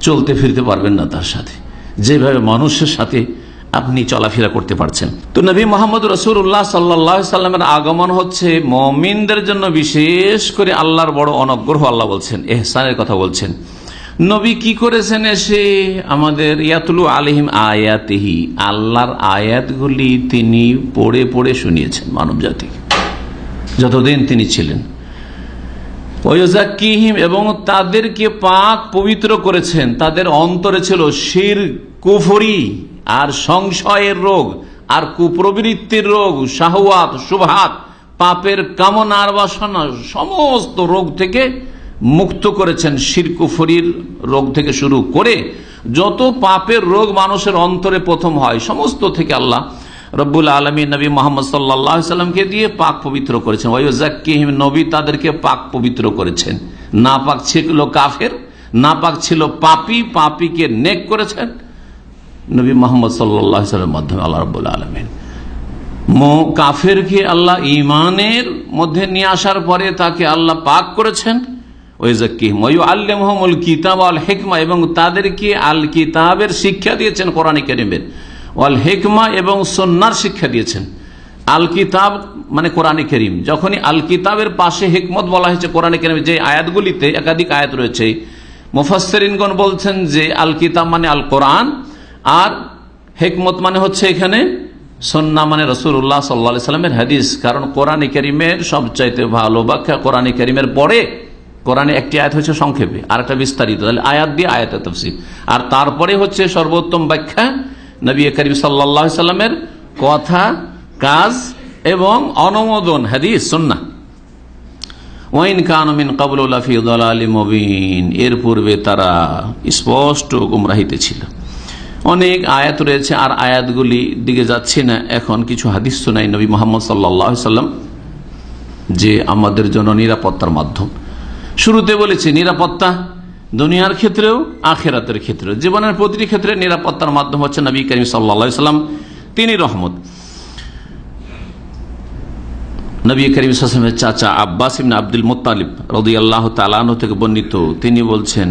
চলতে ফিরতে পারবেন না তার সাথে। যেভাবে মানুষের সাথে আপনি চলাফেরা করতে পারছেন। তো নবী মোহাম্মদ রসুল্লাহ সাল্লাহ সাল্লামের আগমন হচ্ছে মমিনদের জন্য বিশেষ করে আল্লাহর বড় অনগ্রহ আল্লাহ বলছেন, এহসানের কথা বলছেন। নবী কি করেছেন এসে? আমাদের ইয়াতুলু আলহিম আয়াতিহি, আল্লাহর আয়াতগুলি তিনি পড়ে পড়ে শুনিয়েছেন মানব জাতিকে যতদিন তিনি ছিলেন। ওয়জাকিহিম এবং তাদেরকে পাক পবিত্র করেছেন। তাদের অন্তরে ছিল শির, কুফরি। আর সংশয়ের রোগ, আর কুপ্রবৃত্তির রোগ, শাহওয়াত সুভাত পাপের কামনার বাসনা, সমস্ত রোগ থেকে মুক্ত করেছেন শিরকুফরির রোগ থেকে শুরু করে যত পাপের রোগ মানুষের অন্তরে প্রথম হয়, সমস্ত থেকে আল্লাহ রব্বুল আলমী নবী মোহাম্মদ সাল্লাহ সাল্লামকে দিয়ে পাক পবিত্র করেছেন। ওয়াকিহিম নবী তাদেরকে পাক পবিত্র করেছেন। না পাক ছিল কাফের না পাক ছিল পাপি, পাপিকে নেক করেছেন। নবী মোহাম্মদ সাল্লাহ সাল্লামের মাধ্যমে আল্লাহ রব্বুল আলমিন। কাফেরকে আল্লাহ ইমানের মধ্যে নিয়ে আসার পরে তাকে আল্লাহ পাক করেছেন। কিতাব আল হেকমা এবং তাদেরকে আল কিতাবের শিক্ষা দিয়েছেন কোরআন করিমের। ওয়াল হেকমা এবং সন্ন্যার শিক্ষা দিয়েছেন। আল কিতাব মানে কোরআন করিম। যখনই আল কিতাবের পাশে হেকমত বলা হয়েছে কোরআন করিম যে আয়াতগুলিতে, একাধিক আয়াত রয়েছে মুফাসরিনগণ বলছেন যে আল কিতাব মানে আল কোরআন আর হেকমত মানে হচ্ছে এখানে সন্না মানে রসুল্লাহ সাল্লা সাল্লামের হাদিস। কারণ কোরআন করিমের সবচাইতে ভালো ব্যাখ্যা কোরআন করিমের পরে কোরআনে একটি আয়াত হচ্ছে সংক্ষেপে আর একটা বিস্তারিত। তাহলে আয়াত দিয়ে আয়াত আর তারপরে হচ্ছে সর্বোত্তম ব্যাখ্যা নবী করিম সাল্লা সাল্লামের কথা, কাজ এবং অনুমোদন, হাদিস সন্না ওয়াইন কানমিন কাবুল্লাফি আলী মবিন। এর পূর্বে তারা স্পষ্ট গুমরাহিতে ছিল। অনেক আয়াত রয়েছে, আর আয়াতগুলি দিকে যাচ্ছে না। এখন কিছু হাদিস শোনাই নবী মোহাম্মদ সাল্লাম যে আমাদের জন্য নিরাপত্তার মাধ্যম। শুরুতে বলেছে, নিরাপত্তা দুনিয়ার ক্ষেত্রেও, আখেরাতের ক্ষেত্রেও। জীবনের প্রতিটি ক্ষেত্রে নিরাপত্তার মাধ্যম হচ্ছে নবী করিম সাল্লা সাল্লাম তিনি রহমত। নবী করিম চাচা আব্বাস ইবিন আব্দুল মোত্তালিব রদি আল্লাহ থেকে বর্ণিত, তিনি বলছেন,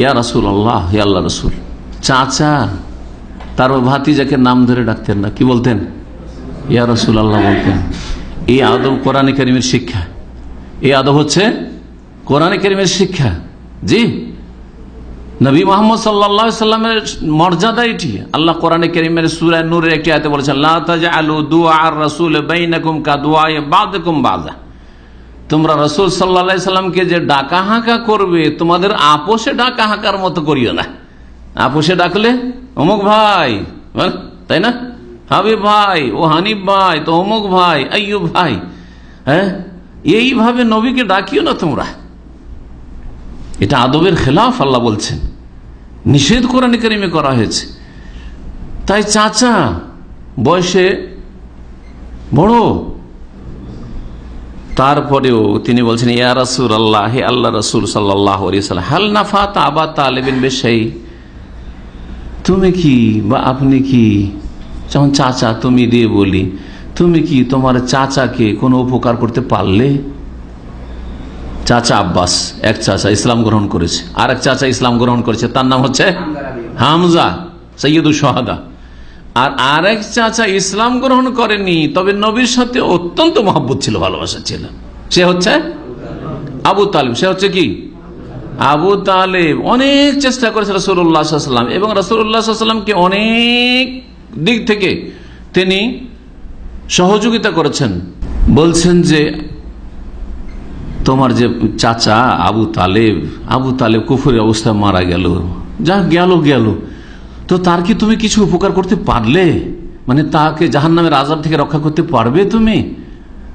ইয়া রসুল আল্লাহ ইয়া আল্লাহ রসুল, চাচা তার ভাতিজাকে নাম ধরে ডাকতেন না। কি বলতেন? ইয়া রসুল আল্লাহ বলতেন এই আদব কোরআন করিমের শিক্ষা। এই আদব হচ্ছে কোরআন করিমের শিক্ষা। জি, নবী মোহাম্মদ সাল্লা সাল্লামের মর্যাদা এটি। আল্লাহ কোরআন করিমের সুরায় নূরের একটি আয়তে বলেছেন আলু রসুল কা দুয়ায় বাদকুম বাজা তোমরা রসুল সাল্লা সাল্লামকে যে ডাকা হাঁকা করবে, তোমাদের আপোষে ডাকা হাঁকার মতো করিও না। আপোষে ডাকলে অমুক ভাই তাই না? হাবিব ভাই, ও হানিফ ভাই, তো অমুক ভাই, আইয়ুব ভাই হ্যাঁ? এইভাবে নবীকে ডাকিও না তোমরা। এটা আদবের খেলাফ আল্লাহ বলছেন। নিষেধ কোরআন কারিমে করা হয়েছে। তাই চাচা, বয়সে বড়। তারপরেও তিনি বলছেন, ইয়া রসুল আল্লাহ হে আল্লাহ রসুল সাল্লাহ হাল নাফা আবা তালেবিন বেশাই তুমি কি বা আপনি কি? যেমন চাচা, তুমি দিয়ে বলি, তুমি কি তোমার চাচাকে কোনো উপকার করতে পারলে? চাচা আব্বাস, এক চাচা ইসলাম গ্রহণ করেছে। আর এক চাচা ইসলাম গ্রহণ করেছে, তার নাম হচ্ছে হামজা সৈয়দুল সোহাদা। আর আরেক চাচা ইসলাম গ্রহণ করেনি, তবে নবীর সাথে অত্যন্ত মহব্বত ছিল, ভালোবাসা ছিল। সে হচ্ছে আবু তালিম সে হচ্ছে কি? আবু তালেব অনেক চেষ্টা করেছে রসুল্লাহাম এবং রসুল্লাহামকে অনেক দিক থেকে তিনি সহযোগিতা করেছেন। বলছেন যে, তোমার যে চাচা আবু তালেব আবু তালেব কুফুরের অবস্থায় মারা গেল। যা গেল গেল। তো তার কি তুমি কিছু উপকার করতে পারলে? মানে তাকে জাহান নামের আজাব থেকে রক্ষা করতে পারবে তুমি?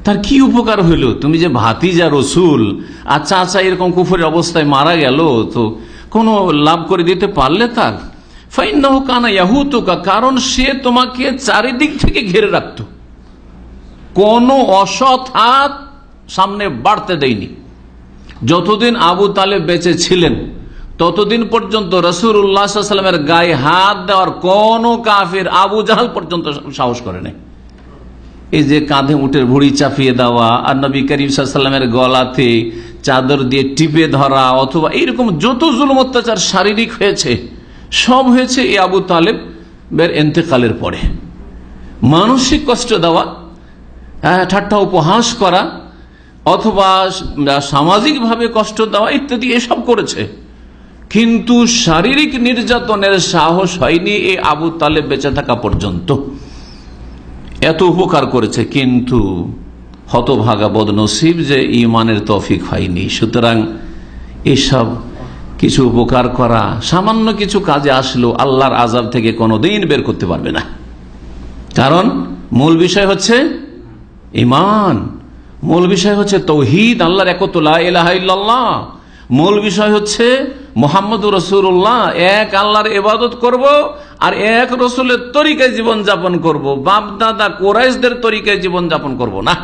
তার কি উপকার হইল? তুমি যে ভাতিজা রসুল আর চাচা এরকম কুফুরের অবস্থায় মারা গেল, তো কোনো লাভ করে দিতে পারলে তার? ফাইন কানা ইয়াহুতুকা, কারণ সে তোমাকে চারিদিক থেকে ঘিরে রাখত। কোন অসৎ হাত সামনে বাড়তে দেয়নি। যতদিন আবু তালেব বেঁচে ছিলেন, ততদিন পর্যন্ত রসুর উল্লাহামের গায়ে হাত দেওয়ার কোন কাফের আবু জাহাল পর্যন্ত সাহস করে নেই। এই যে কাঁধে উঠের ভুড়ি চাপিয়ে দেওয়া আর নবী করিম সাল্লামের গলাতে চাদর দিয়ে টিপে ধরা অথবা এইরকম যত জুলুম অত্যাচার শারীরিক হয়েছে, সব হয়েছে এই আবু তালেব বের এন্তেকালের পরে। মানসিক কষ্ট দেওয়া ঠাট্টা উপহাস করা অথবা সামাজিকভাবে কষ্ট দেওয়া ইত্যাদি এসব করেছে। কিন্তু শারীরিক নির্যাতনের সাহস হয়নি এই আবু তালেব বেঁচে থাকা পর্যন্ত। এত উপকার করেছে, কিন্তু হতভাগা বদনসিব যে ইমানের তফিক হয়নি। সুতরাং এসব কিছু উপকার করা, সামান্য কিছু কাজে আসলেও আল্লাহর আজাব থেকে কোনোদিন বের করতে পারবে না। কারণ মূল বিষয় হচ্ছে ইমান মূল বিষয় হচ্ছে তৌহিদ, আল্লাহর একতলা এলাহ মূল বিষয় হচ্ছে মোহাম্মদ রসুল্লাহ এক আল্লাহর ইবাদত করব আর এক রসুলের তরিকায় জীবন যাপন করব। বাপ দাদা কোরাইশদের তরিকায় জীবন যাপন করব না।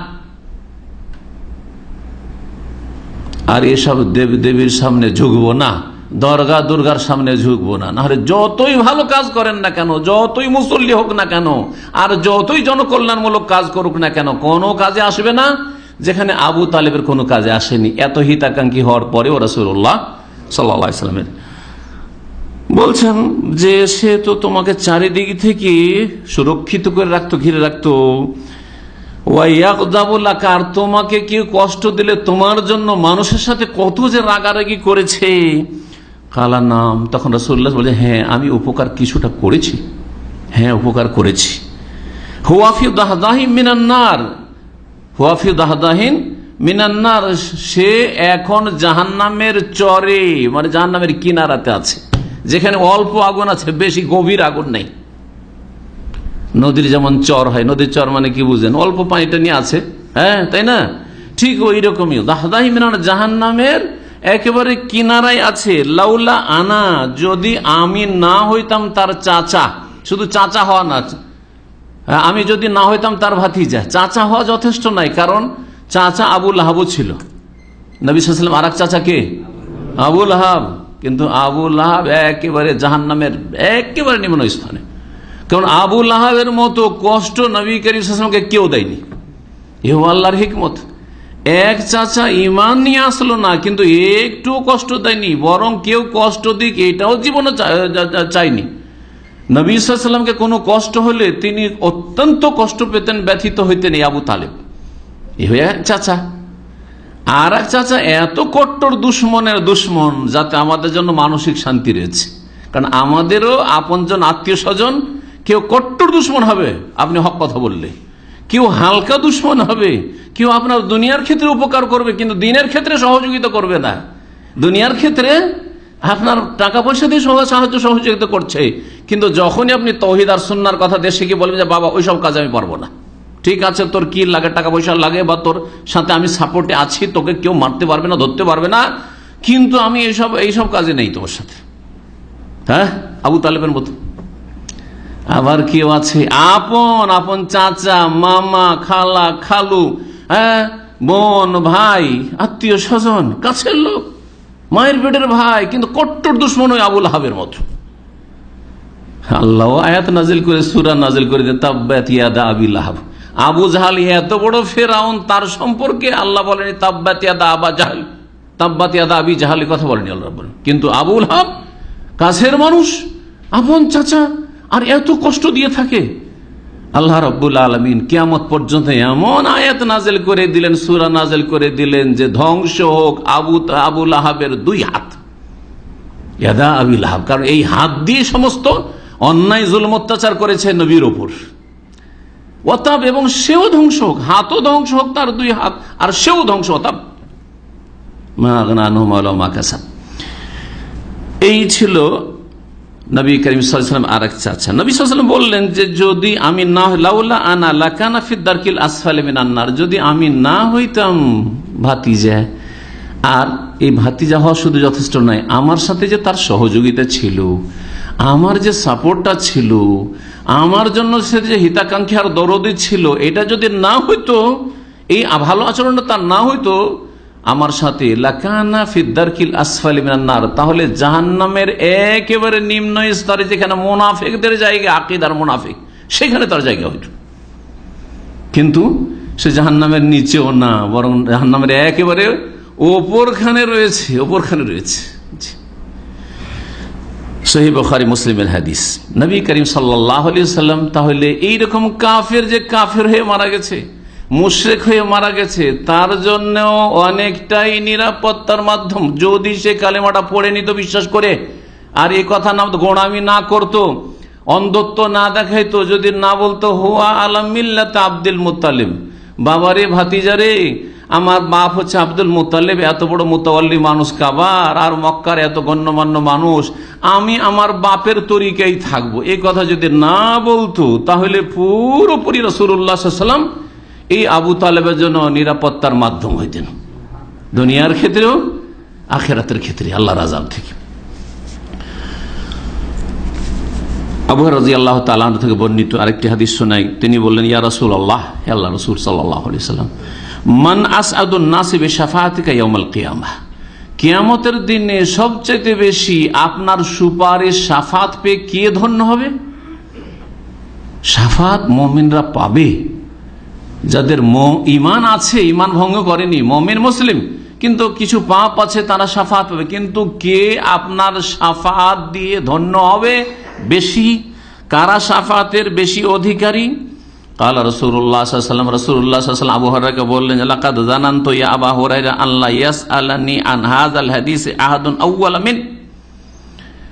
আর এসব দেব দেবীর সামনে ঝুঁকবো না। দরগা দুর্গার সামনে ঝুঁকবো না। নাহলে যতই ভালো কাজ করেন না কেন, যতই মুসল্লি হোক না কেন, আর যতই জনকল্যাণমূলক কাজ করুক না কেন, কোনো কাজে আসবে না। যেখানে আবু তালেবের কোনো কাজে আসেনি। এত হিতাকাঙ্ক্ষী হওয়ার পরে পরেও রসুল্লাহ সাল্লামের বলছেন যে সে তো তোমাকে চারিদিক থেকে সুরক্ষিত করে রাখতো, ঘিরে রাখতো। আর তোমাকে কেউ কষ্ট দিলে তোমার জন্য মানুষের সাথে কত যে রাগারাগি করেছে। কালা নাম, তখন রসুল্লাহ বলে হ্যাঁ আমি উপকার কিছুটা করেছি। হ্যাঁ উপকার করেছি। হুয়াফি দাহদাহিন মিনান্নার হুয়াফি দাহদাহিন মিনান্নার সে এখন জাহান্নামের চরে মানে জাহান্নামের কিনারাতে আছে। যেখানে অল্প আগুন আছে, বেশি গভীর আগুন নেই। নদীর যেমন চর হয়, নদীর চর মানে কি বুঝেন অল্প পানিটা নিয়ে আছে হ্যাঁ তাই না? ঠিক ওই রকমই দাহদাহি মিনান জাহান নামের একেবারে কিনারায় আছে। লাউলা আনা, যদি আমি না হইতাম তার চাচা। শুধু চাচা হওয়া না আমি যদি না হইতাম তার ভাতিজা। চাচা হওয়া যথেষ্ট নাই, কারণ চাচা আবুল আহাবু ছিল। নবী আর এক চাচা কে? আবুল আহাব কিন্তু আবুল আহাব একেবারে জাহান নামের একেবারে নিম্ন স্থানে কারণ আবুল আহাবের মতো কষ্ট নবী করিমকে কেউ দেয়নি। এ আল্লাহর হিকমত। এক চাচা ইমান নিয়ে আসলো না, কিন্তু একটু কষ্ট দেয়নি, বরং কেউ কষ্ট দিক, এটাও জীবনে চাইনি নবী সাল্লামকে কোনো কষ্ট হলে তিনি অত্যন্ত কষ্ট পেতেন, ব্যথিত হইতেন আবু তালেব। হয়ে চাচা আর এক চাচা এত কট্টর দুশ্মনের দুশ্মন যাতে আমাদের জন্য মানসিক শান্তি রয়েছে। কারণ আমাদেরও আপনজন আত্মীয় স্বজন কেউ কট্টর দুশ্মন হবে, আপনি হক কথা বললে। কেউ হালকা দুশ্মন হবে, কেউ আপনার দুনিয়ার ক্ষেত্রে উপকার করবে, কিন্তু দিনের ক্ষেত্রে সহযোগিতা করবে না। দুনিয়ার ক্ষেত্রে আপনার টাকা পয়সা দিয়ে সাহায্য সহযোগিতা করছে। কিন্তু যখনই আপনি তহিদ আর সুন্নার কথা দেশে গিয়ে বলবেন যে, বাবা ওইসব কাজ আমি পারব না। ঠিক আছে, তোর কি লাগে টাকা পয়সা লাগে বা তোর সাথে আমি সাপোর্টে আছি, তোকে কেউ মারতে পারবে না, ধরতে পারবে না। কিন্তু আমি এইসব এইসব কাজে নেই তোমার সাথে। হ্যাঁ? আবু তালেবের মতো। আবার কেউ আছে, আপন আপন চাচা, মামা, খালা, খালু হ্যাঁ বোন, ভাই, আত্মীয় স্বজন, কাছের লোক, মায়ের পেটের ভাই, কিন্তু কট্টর দুশ্মন ওই আবুল হাবের মতো। আল্লাহ আয়াত নাজিল করে, সুরা নাজিল করে দেন তাব্বাত ইয়াদা আবু জাহাল এত বড় ফেরাউন, তার সম্পর্কে আল্লাহ বলেনি, তাব্বাত ইয়াদা আবা জাহাল। তাব্বাত ইয়াদা আবি জাহালি কথা বলেনি আল্লাহ বলেন কিন্তু আবুল হাব কাছের মানুষ, আপন চাচা, আর এত কষ্ট দিয়ে থাকে। আল্লাহ রব্বুল আলমিন কিয়ামত পর্যন্ত এমন আয়াত নাজেল করে দিলেন, সুরা নাজেল করে দিলেন যে ধ্বংস হোক আবু আবুল আহাবের দুই হাত। ইয়াদা আবিল আহাব কারণ এই হাত দিয়ে সমস্ত অন্যায় জুলম অত্যাচার করেছে নবীর ওপর অতাব এবং সেও ধ্বংস হোক, হাতও ধ্বংস হোক, তার দুই হাত, আর সেও ধ্বংস অতাব এই ছিল নবী করিম সাল্লাম আর এক চাচা। নবী সাল্লাম বললেন যে যদি আমি না লাউলা আনা লাকানা ফিদ্দারকিল আসফালে মিনান্নার যদি আমি না হইতাম ভাতিজা আর এই ভাতিজা হওয়া শুধু যথেষ্ট নয়, আমার সাথে যে তার সহযোগিতা ছিল, আমার যে সাপোর্টটা ছিল, আমার জন্য সে যে হিতাকাঙ্ক্ষী আর দরদি ছিল, এটা যদি না হইতো, এই ভালো আচরণটা তার না হইতো, আমার সাথে লাকানা ফিদ্দারকিল আসফালি মিনান্নার তাহলে জাহান্নামের একেবারে নিম্ন স্তরে যেখানে মোনাফেকদের জায়গা, আকিদার মোনাফেক, সেখানে তার জায়গা হইত। কিন্তু সে জাহান্নামের নিচেও না, বরং জাহান্নামের একেবারে ওপরখানে রয়েছে ওপরখানে রয়েছে। সহি মুসলিমের হাদিস। নবী করিম সাল্লাহ সাল্লাম তাহলে এইরকম কাফের যে কাফের হয়ে মারা গেছে, মুশ্রেক হয়ে মারা গেছে, তার জন্য অনেকটাই নিরাপত্তার মাধ্যম। যদি সে কালেমাটা পড়ে নিত, বিশ্বাস করে, আর এই কথা না গোড়ামি না করত, অন্ধত্ব না দেখাইতো, যদি না বলতো, হুয়া আলমিল্লাতে আব্দুল মুতালিম বাবারে, ভাতিজারে আমার বাপ হচ্ছে আব্দুল মোতালেব এত বড় মোতাল্লি মানুষ কাবার, আর মক্কার এত গণ্যমান্য মানুষ। আমি আমার বাপের তরিকাই থাকব। এই কথা যদি না বলতো, তাহলে পুরোপুরি রসুল্লাহ এই আবু তালেবের জন্য নিরাপত্তার মাধ্যম হইতেন। দুনিয়ার ক্ষেত্রেও, আখেরাতের ক্ষেত্রে আল্লাহ রাজাব থেকে। আবু রাজি আল্লাহ তালান থেকে বর্ণিত আরেকটি হাদিস শোনাই। তিনি বললেন, ইয়া রসুল আল্লাহ আল্লাহ রসুল সাল্লাহ আলি সাল্লাম মান আসাদুল নাসিবে সাফাতিকা ইয়ামাল কিয়ামা কিয়ামতের দিনে সবচেয়ে বেশি আপনার সুপারিশ সাফাত পেয়ে কে ধন্য হবে? সাফাত মমিনরা পাবে। যাদের ইমান আছে ইমান ভঙ্গ করেনি, মমিন মুসলিম, কিন্তু কিছু পাপ আছে তারা সাফাত পাবে। কিন্তু কে আপনার সাফাত দিয়ে ধন্য হবে? বেশি। কারা সাফাতের বেশি অধিকারী? রসুল্লাহ বললেন আবা হুরাইরা আল্লাহ ইয়াস আহাদুন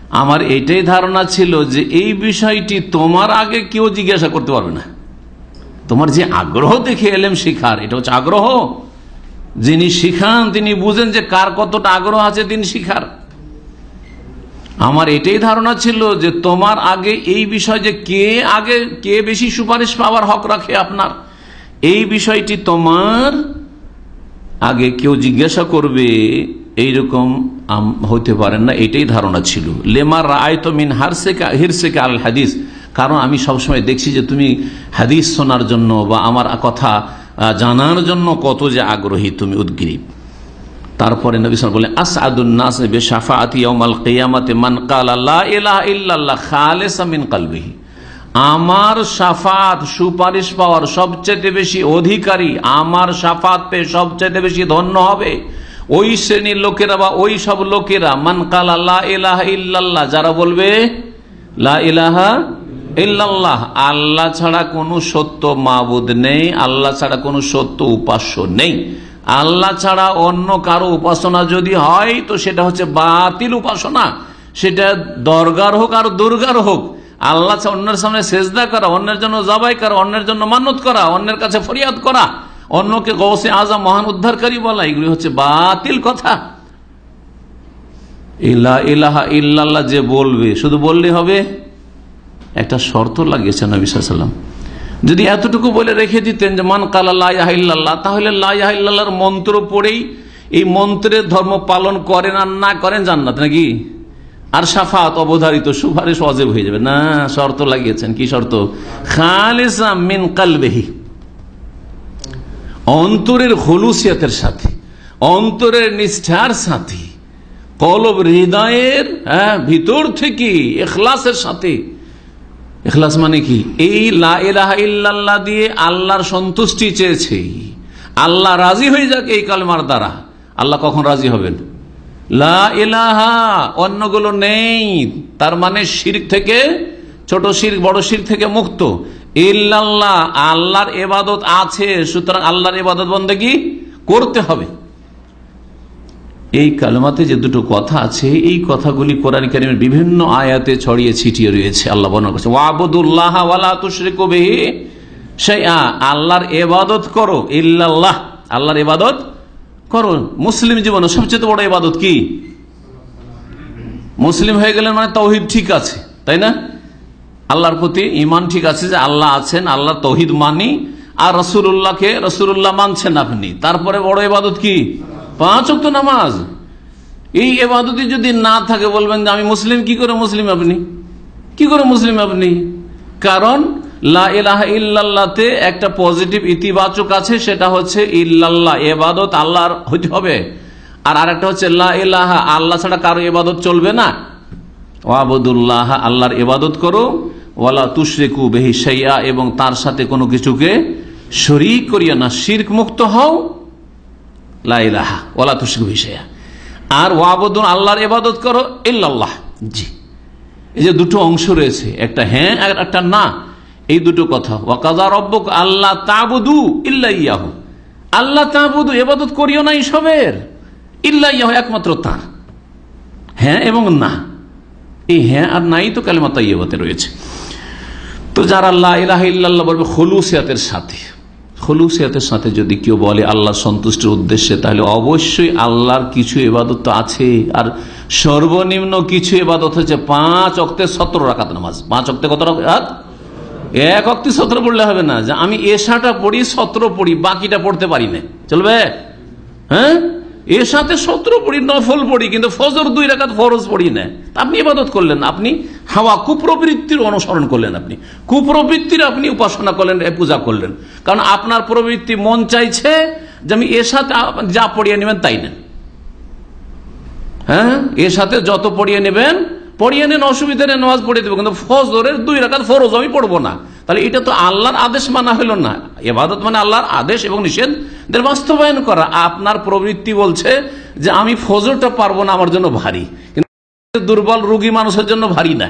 আমার এইটাই ধারণা ছিল যে এই বিষয়টি তোমার আগে কেউ জিজ্ঞাসা করতে পারবে না। তোমার যে আগ্রহ দেখে এলেম শিখার, এটা হচ্ছে আগ্রহ। যিনি শিখান, তিনি বুঝেন যে কার কতটা আগ্রহ আছে তিনি শিখার। আমার এটাই ধারণা ছিল যে তোমার আগে এই বিষয় যে কে আগে কে বেশি সুপারিশ পাওয়ার হক রাখে আপনার, এই বিষয়টি তোমার আগে কেউ জিজ্ঞাসা করবে, এইরকম হইতে পারেন না, এটাই ধারণা ছিল। লেমার আয়ত মিন হারসেকা, হিরসেকা আল হাদিস। কারণ আমি সবসময় দেখছি যে তুমি হাদিস শোনার জন্য বা আমার কথা জানার জন্য কত যে আগ্রহী তুমি উদ্গ্রীব। তারপরে নবী সাল বললেন আসাদুন্নাস বেশাফাআতি ইয়াউমাল কিয়ামাতে মান কালা লা ইলাহা ইল্লাল্লাহ খালিসাম মিন কলবিহি। আমার সাফাত, সুপারিশ পাওয়ার সবচেয়ে বেশি অধিকারী আমার সাফাত পেয়ে সবচেয়ে বেশি ধন্য হবে ওই শ্রেণির লোকেরা বা ওই সব লোকেরা মান কালা লা ইলাহা যারা বলবে লা ইলাহা ইল্লাল্লাহ, আল্লাহ ছাড়া কোনো সত্য মাবুদ নেই, আল্লাহ ছাড়া কোনো সত্য উপাস্য নেই। আল্লাহ ছাড়া অন্য কারও উপাসনা যদি হয়, তো সেটা হচ্ছে বাতিল উপাসনা। সেটা দরগার হোক আর দুর্গার হোক, আল্লাহ অন্যের সামনে সেজদা করা, অন্যের জন্য জবাই করা, অন্যের জন্য মানত করা, অন্যের কাছে ফরিয়াদ করা, অন্যকে গৌসে আজা মহান উদ্ধারকারী বলা, এগুলি হচ্ছে বাতিল কথা। ইলা ইলাহা ইল্লাল্লাহ যে বলবে, শুধু বললে হবে, একটা শর্ত লাগিয়েছে নবী সাল্লাম যদি এতটুকু বলে রেখে দিতেন যে মান কালা লাহ তাহলে লাহিল্লাহর মন্ত্র পড়েই এই মন্ত্রের ধর্ম পালন করেন আর না করেন জান্নাত নাকি? আর সাফাত, অবধারিত, সুপারিশ অজেব হয়ে যাবে। না, শর্ত লাগিয়েছেন। কি শর্ত? মিন কালবেহি। অন্তরের হলুসিয়াতের সাথে, অন্তরের নিষ্ঠার সাথে, কলব হৃদয়ের হ্যাঁ ভিতর থেকে এখলাসের সাথে এখলাস মানে কি? এই লা ইলাহা ইল্লাল্লাহ দিয়ে আল্লাহর সন্তুষ্টি চেয়েছে। আল্লাহ রাজি হয়ে যাক এই কালমার দ্বারা। আল্লাহ কখন রাজি হবেন? লা ইলাহা, অন্যগুলো নেই। তার মানে শির থেকে ছোট শির বড় শির থেকে মুক্ত। ইল্লাল্লাহ, আল্লাহর এবাদত আছে। সুতরাং আল্লাহর এবাদত বন্দেগী করতে হবে। এই কালমাতে যে দুটো কথা আছে, এই কথাগুলি কোরআন কারিমের বিভিন্ন আয়াতে ছড়িয়ে ছিটিয়ে রয়েছে। আল্লাহ বর্ণনা করছে ওয়াবুদুল্লাহ ওয়ালা তুশরিকু বিহি শাইআ। আল্লাহর ইবাদত করো, ইল্লাল্লাহ। আল্লাহর ইবাদত করো। মুসলিম জীবনে সবচেয়ে বড় ইবাদত কি? মুসলিম হয়ে গেলেন মানে তৌহিদ ঠিক আছে, তাই না? আল্লাহর প্রতি ইমান ঠিক আছে যে আল্লাহ আছেন আল্লাহ তৌহিদ মানি। আর রসুল্লাহকে রসুল্লাহ মানছেন আপনি। তারপরে বড় ইবাদত কি? পাঁচ অক্ত নামাজ। এই এবাদতি যদি না থাকে, বলবেন যে আমি মুসলিম, কি করে মুসলিম আপনি? কি করে মুসলিম আপনি? কারণ, লা ইলাহা ইল্লাল্লাহতে একটা পজিটিভ ইতিবাচক আছে, সেটা হচ্ছে ইল্লাল্লাহ, এবাদত আল্লাহর হইতে হবে। আর আরেকটা হচ্ছে লা ইলাহা, আল্লাহ ছাড়া কারও এবাদত চলবে না। ওয়াবুদুল্লাহ, আল্লাহর ইবাদত করো। ওয়ালা তুশরিকু বেহি সাইয়া এবং তার সাথে কোনো কিছুকে শরিক করিয়া না। শির্ক মুক্ত হও। লাইলাহা ওলা বেহি আর ওয়াবুদুন আল্লাহর ইবাদত করো ইল্লাল্লাহ। জি। এই যে দুটো অংশ রয়েছে, একটা হ্যাঁ আর একটা না, এই দুটো কথা। ওয়াকাজা রব্বক আল্লাহ তাবুদু ইল্লা ইয়াহু। আল্লাহ তাবুদু এবাদত করিও না এইসবের। ইল্লা ইয়াহু, একমাত্র তার। হ্যাঁ এবং না। এই হ্যাঁ আর নাই তো কালিমা তাইয়াবাতে রয়েছে। তো যারা আল্লাহ ইলাহ বলবে হলুসিয়াতের সাথে। হলুসিয়াতের সাথে যদি কেউ বলে আল্লাহ সন্তুষ্টির উদ্দেশ্যে, তাহলে অবশ্যই আল্লাহর কিছু এবাদত তো আছে। আর সর্বনিম্ন কিছু এবাদত হচ্ছে পাঁচ অক্তে সতেরো রাখাত নামাজ। পাঁচ অক্তে কত রাখাত এক অক্তি সতেরো পড়লে হবে না। যে আমি এসাটা পড়ি সতেরো পড়ি, বাকিটা পড়তে পারি না। চলবে? হ্যাঁ? এর সাথে সতেরো পড়ি, নফল পড়ি, কিন্তু ফজর দুই রাখাত ফরজ পড়ি না। আপনি ইবাদত করলেন, আপনি হাওয়া কুপ্রবৃত্তির অনুসরণ করলেন আপনি। কুপ্রবৃত্তির আপনি উপাসনা করলেন পূজা করলেন। কারণ আপনার প্রবৃত্তি মন চাইছে যে আমি এর সাথে যা পড়িয়ে নেবেন তাই নেন। হ্যাঁ? এর সাথে যত পড়িয়ে নেবেন, পড়িয়ে নেন, অসুবিধা নেই, নামাজ পড়িয়ে দেবো, কিন্তু ফজরের দুই রাকাত ফরজ আমি পড়ব না। তাহলে এটা তো আল্লাহর আদেশ মানা হলো না। এবাদত মানে আল্লাহর আদেশ এবং নিষেধদের বাস্তবায়ন করা। আপনার প্রবৃত্তি বলছে যে আমি ফজরটা পারব না, আমার জন্য ভারী। কিন্তু দুর্বল রুগী মানুষের জন্য ভারী না।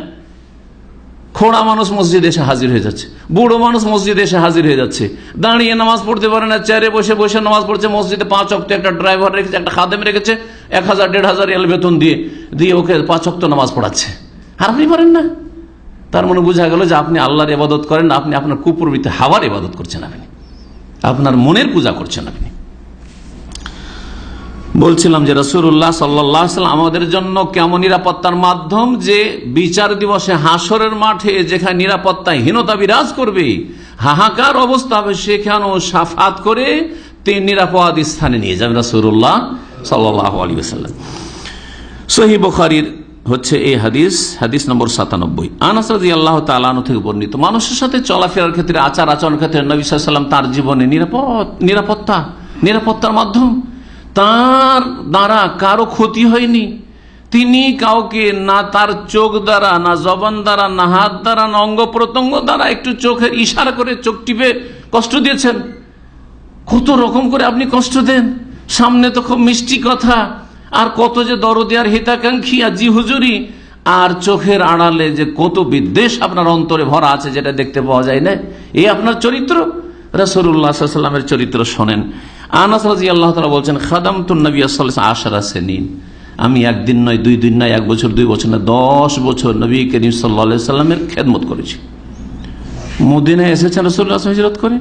খোড়া মানুষ মসজিদে এসে হাজির হয়ে যাচ্ছে। বুড়ো মানুষ মসজিদে এসে হাজির হয়ে যাচ্ছে। দাঁড়িয়ে নামাজ পড়তে পারে না, চেয়ারে বসে বসে নামাজ পড়ছে, মসজিদে পাঁচ অক্ট একটা ড্রাইভার রেখেছে, একটা খাদেম রেখেছে, এক হাজার, দেড় হাজার এল বেতন দিয়ে দিয়ে ওকে পাঁচ অক্ট নামাজ পড়াচ্ছে। আর আপনি পারেন না। তার মানে বোঝা গেল যে আপনি আল্লাহর ইবাদত করেন, আপনি আপনার কুপ্রবৃত্তি হাওয়ার ইবাদত করছেন আপনি। আপনার মনের পূজা করছেন আপনি। বলছিলাম যে রসুল্লাহ সাল্লাম আমাদের জন্য কেমন নিরাপত্তার মাধ্যম যে বিচার দিবসে হাসরের মাঠে যেখানে নিরাপত্তাহীনতা বিরাজ করবে, হাহাকার অবস্থা হবে সেখানেও সাফাত করে তিনি নিরাপদ স্থানে নিয়ে যাবেন রসুল্লাহ সাল্লাহ আলী সাল্লাম সহি বখারির হচ্ছে এই হাদিস হাদিস নম্বর সাতানব্বই। আনাসরাদি আল্লাহ তালানু থেকে বর্ণিত, মানুষের সাথে চলাফেরার ক্ষেত্রে, আচার আচরণের ক্ষেত্রে নবী সাল্লাম তার জীবনে নিরাপদ, নিরাপত্তা, নিরাপত্তার মাধ্যম। তার দ্বারা কারও ক্ষতি হয়নি। তিনি কাউকে না তার চোখ দ্বারা, না জবান দ্বারা, না হাত দ্বারা, না অঙ্গ প্রত্যঙ্গ দ্বারা একটু চোখের ইশারা করে চোখ টিপে কষ্ট দিয়েছেন। কত রকম করে আপনি কষ্ট দেন। সামনে তো খুব মিষ্টি কথা। আর কত যে দরদি আর হিতাকাঙ্ক্ষী আর জি হুজুরি, আর চোখের আড়ালে যে কত বিদ্বেষ আপনার অন্তরে ভরা আছে যেটা দেখতে পাওয়া যায় না। এই আপনার চরিত্র? রসুল্লাহামের চরিত্র শোনেন। আনাস রাজি আল্লাহ তালা বলছেন খাদাম তুন্নবী আশারা সেনিন। আমি একদিন নয়, দুই দিন নয়, এক বছর, দুই বছর নয়, দশ বছর নবী করিম সাল্লা সাল্লামের খেদমত করেছি। মদিনায় এসেছেন রসুল্লাহ হিজরত করে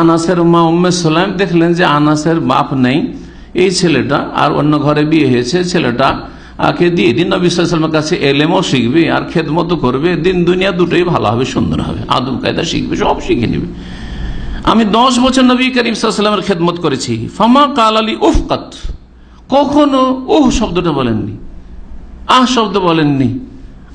আনাসের মা উম্মে সাল্লাম দেখলেন যে আনাসের বাপ নেই এই ছেলেটা আর অন্য ঘরে বিয়ে হয়েছে, ছেলেটা আকে দিয়ে দিন নবী কাছে এলেমও শিখবে, আর খেদমত করবে, দিন দুনিয়া দুটোই ভালো হবে, সুন্দর হবে আদম কায়দা শিখবে, সব শিখে নেবে। আমি দশ বছর নবী করিম সাল্লামের খেদমত করেছি। ফামা কাল আলী উফকাত। কখনো উহ শব্দটা বলেননি, আহ শব্দ বলেননি।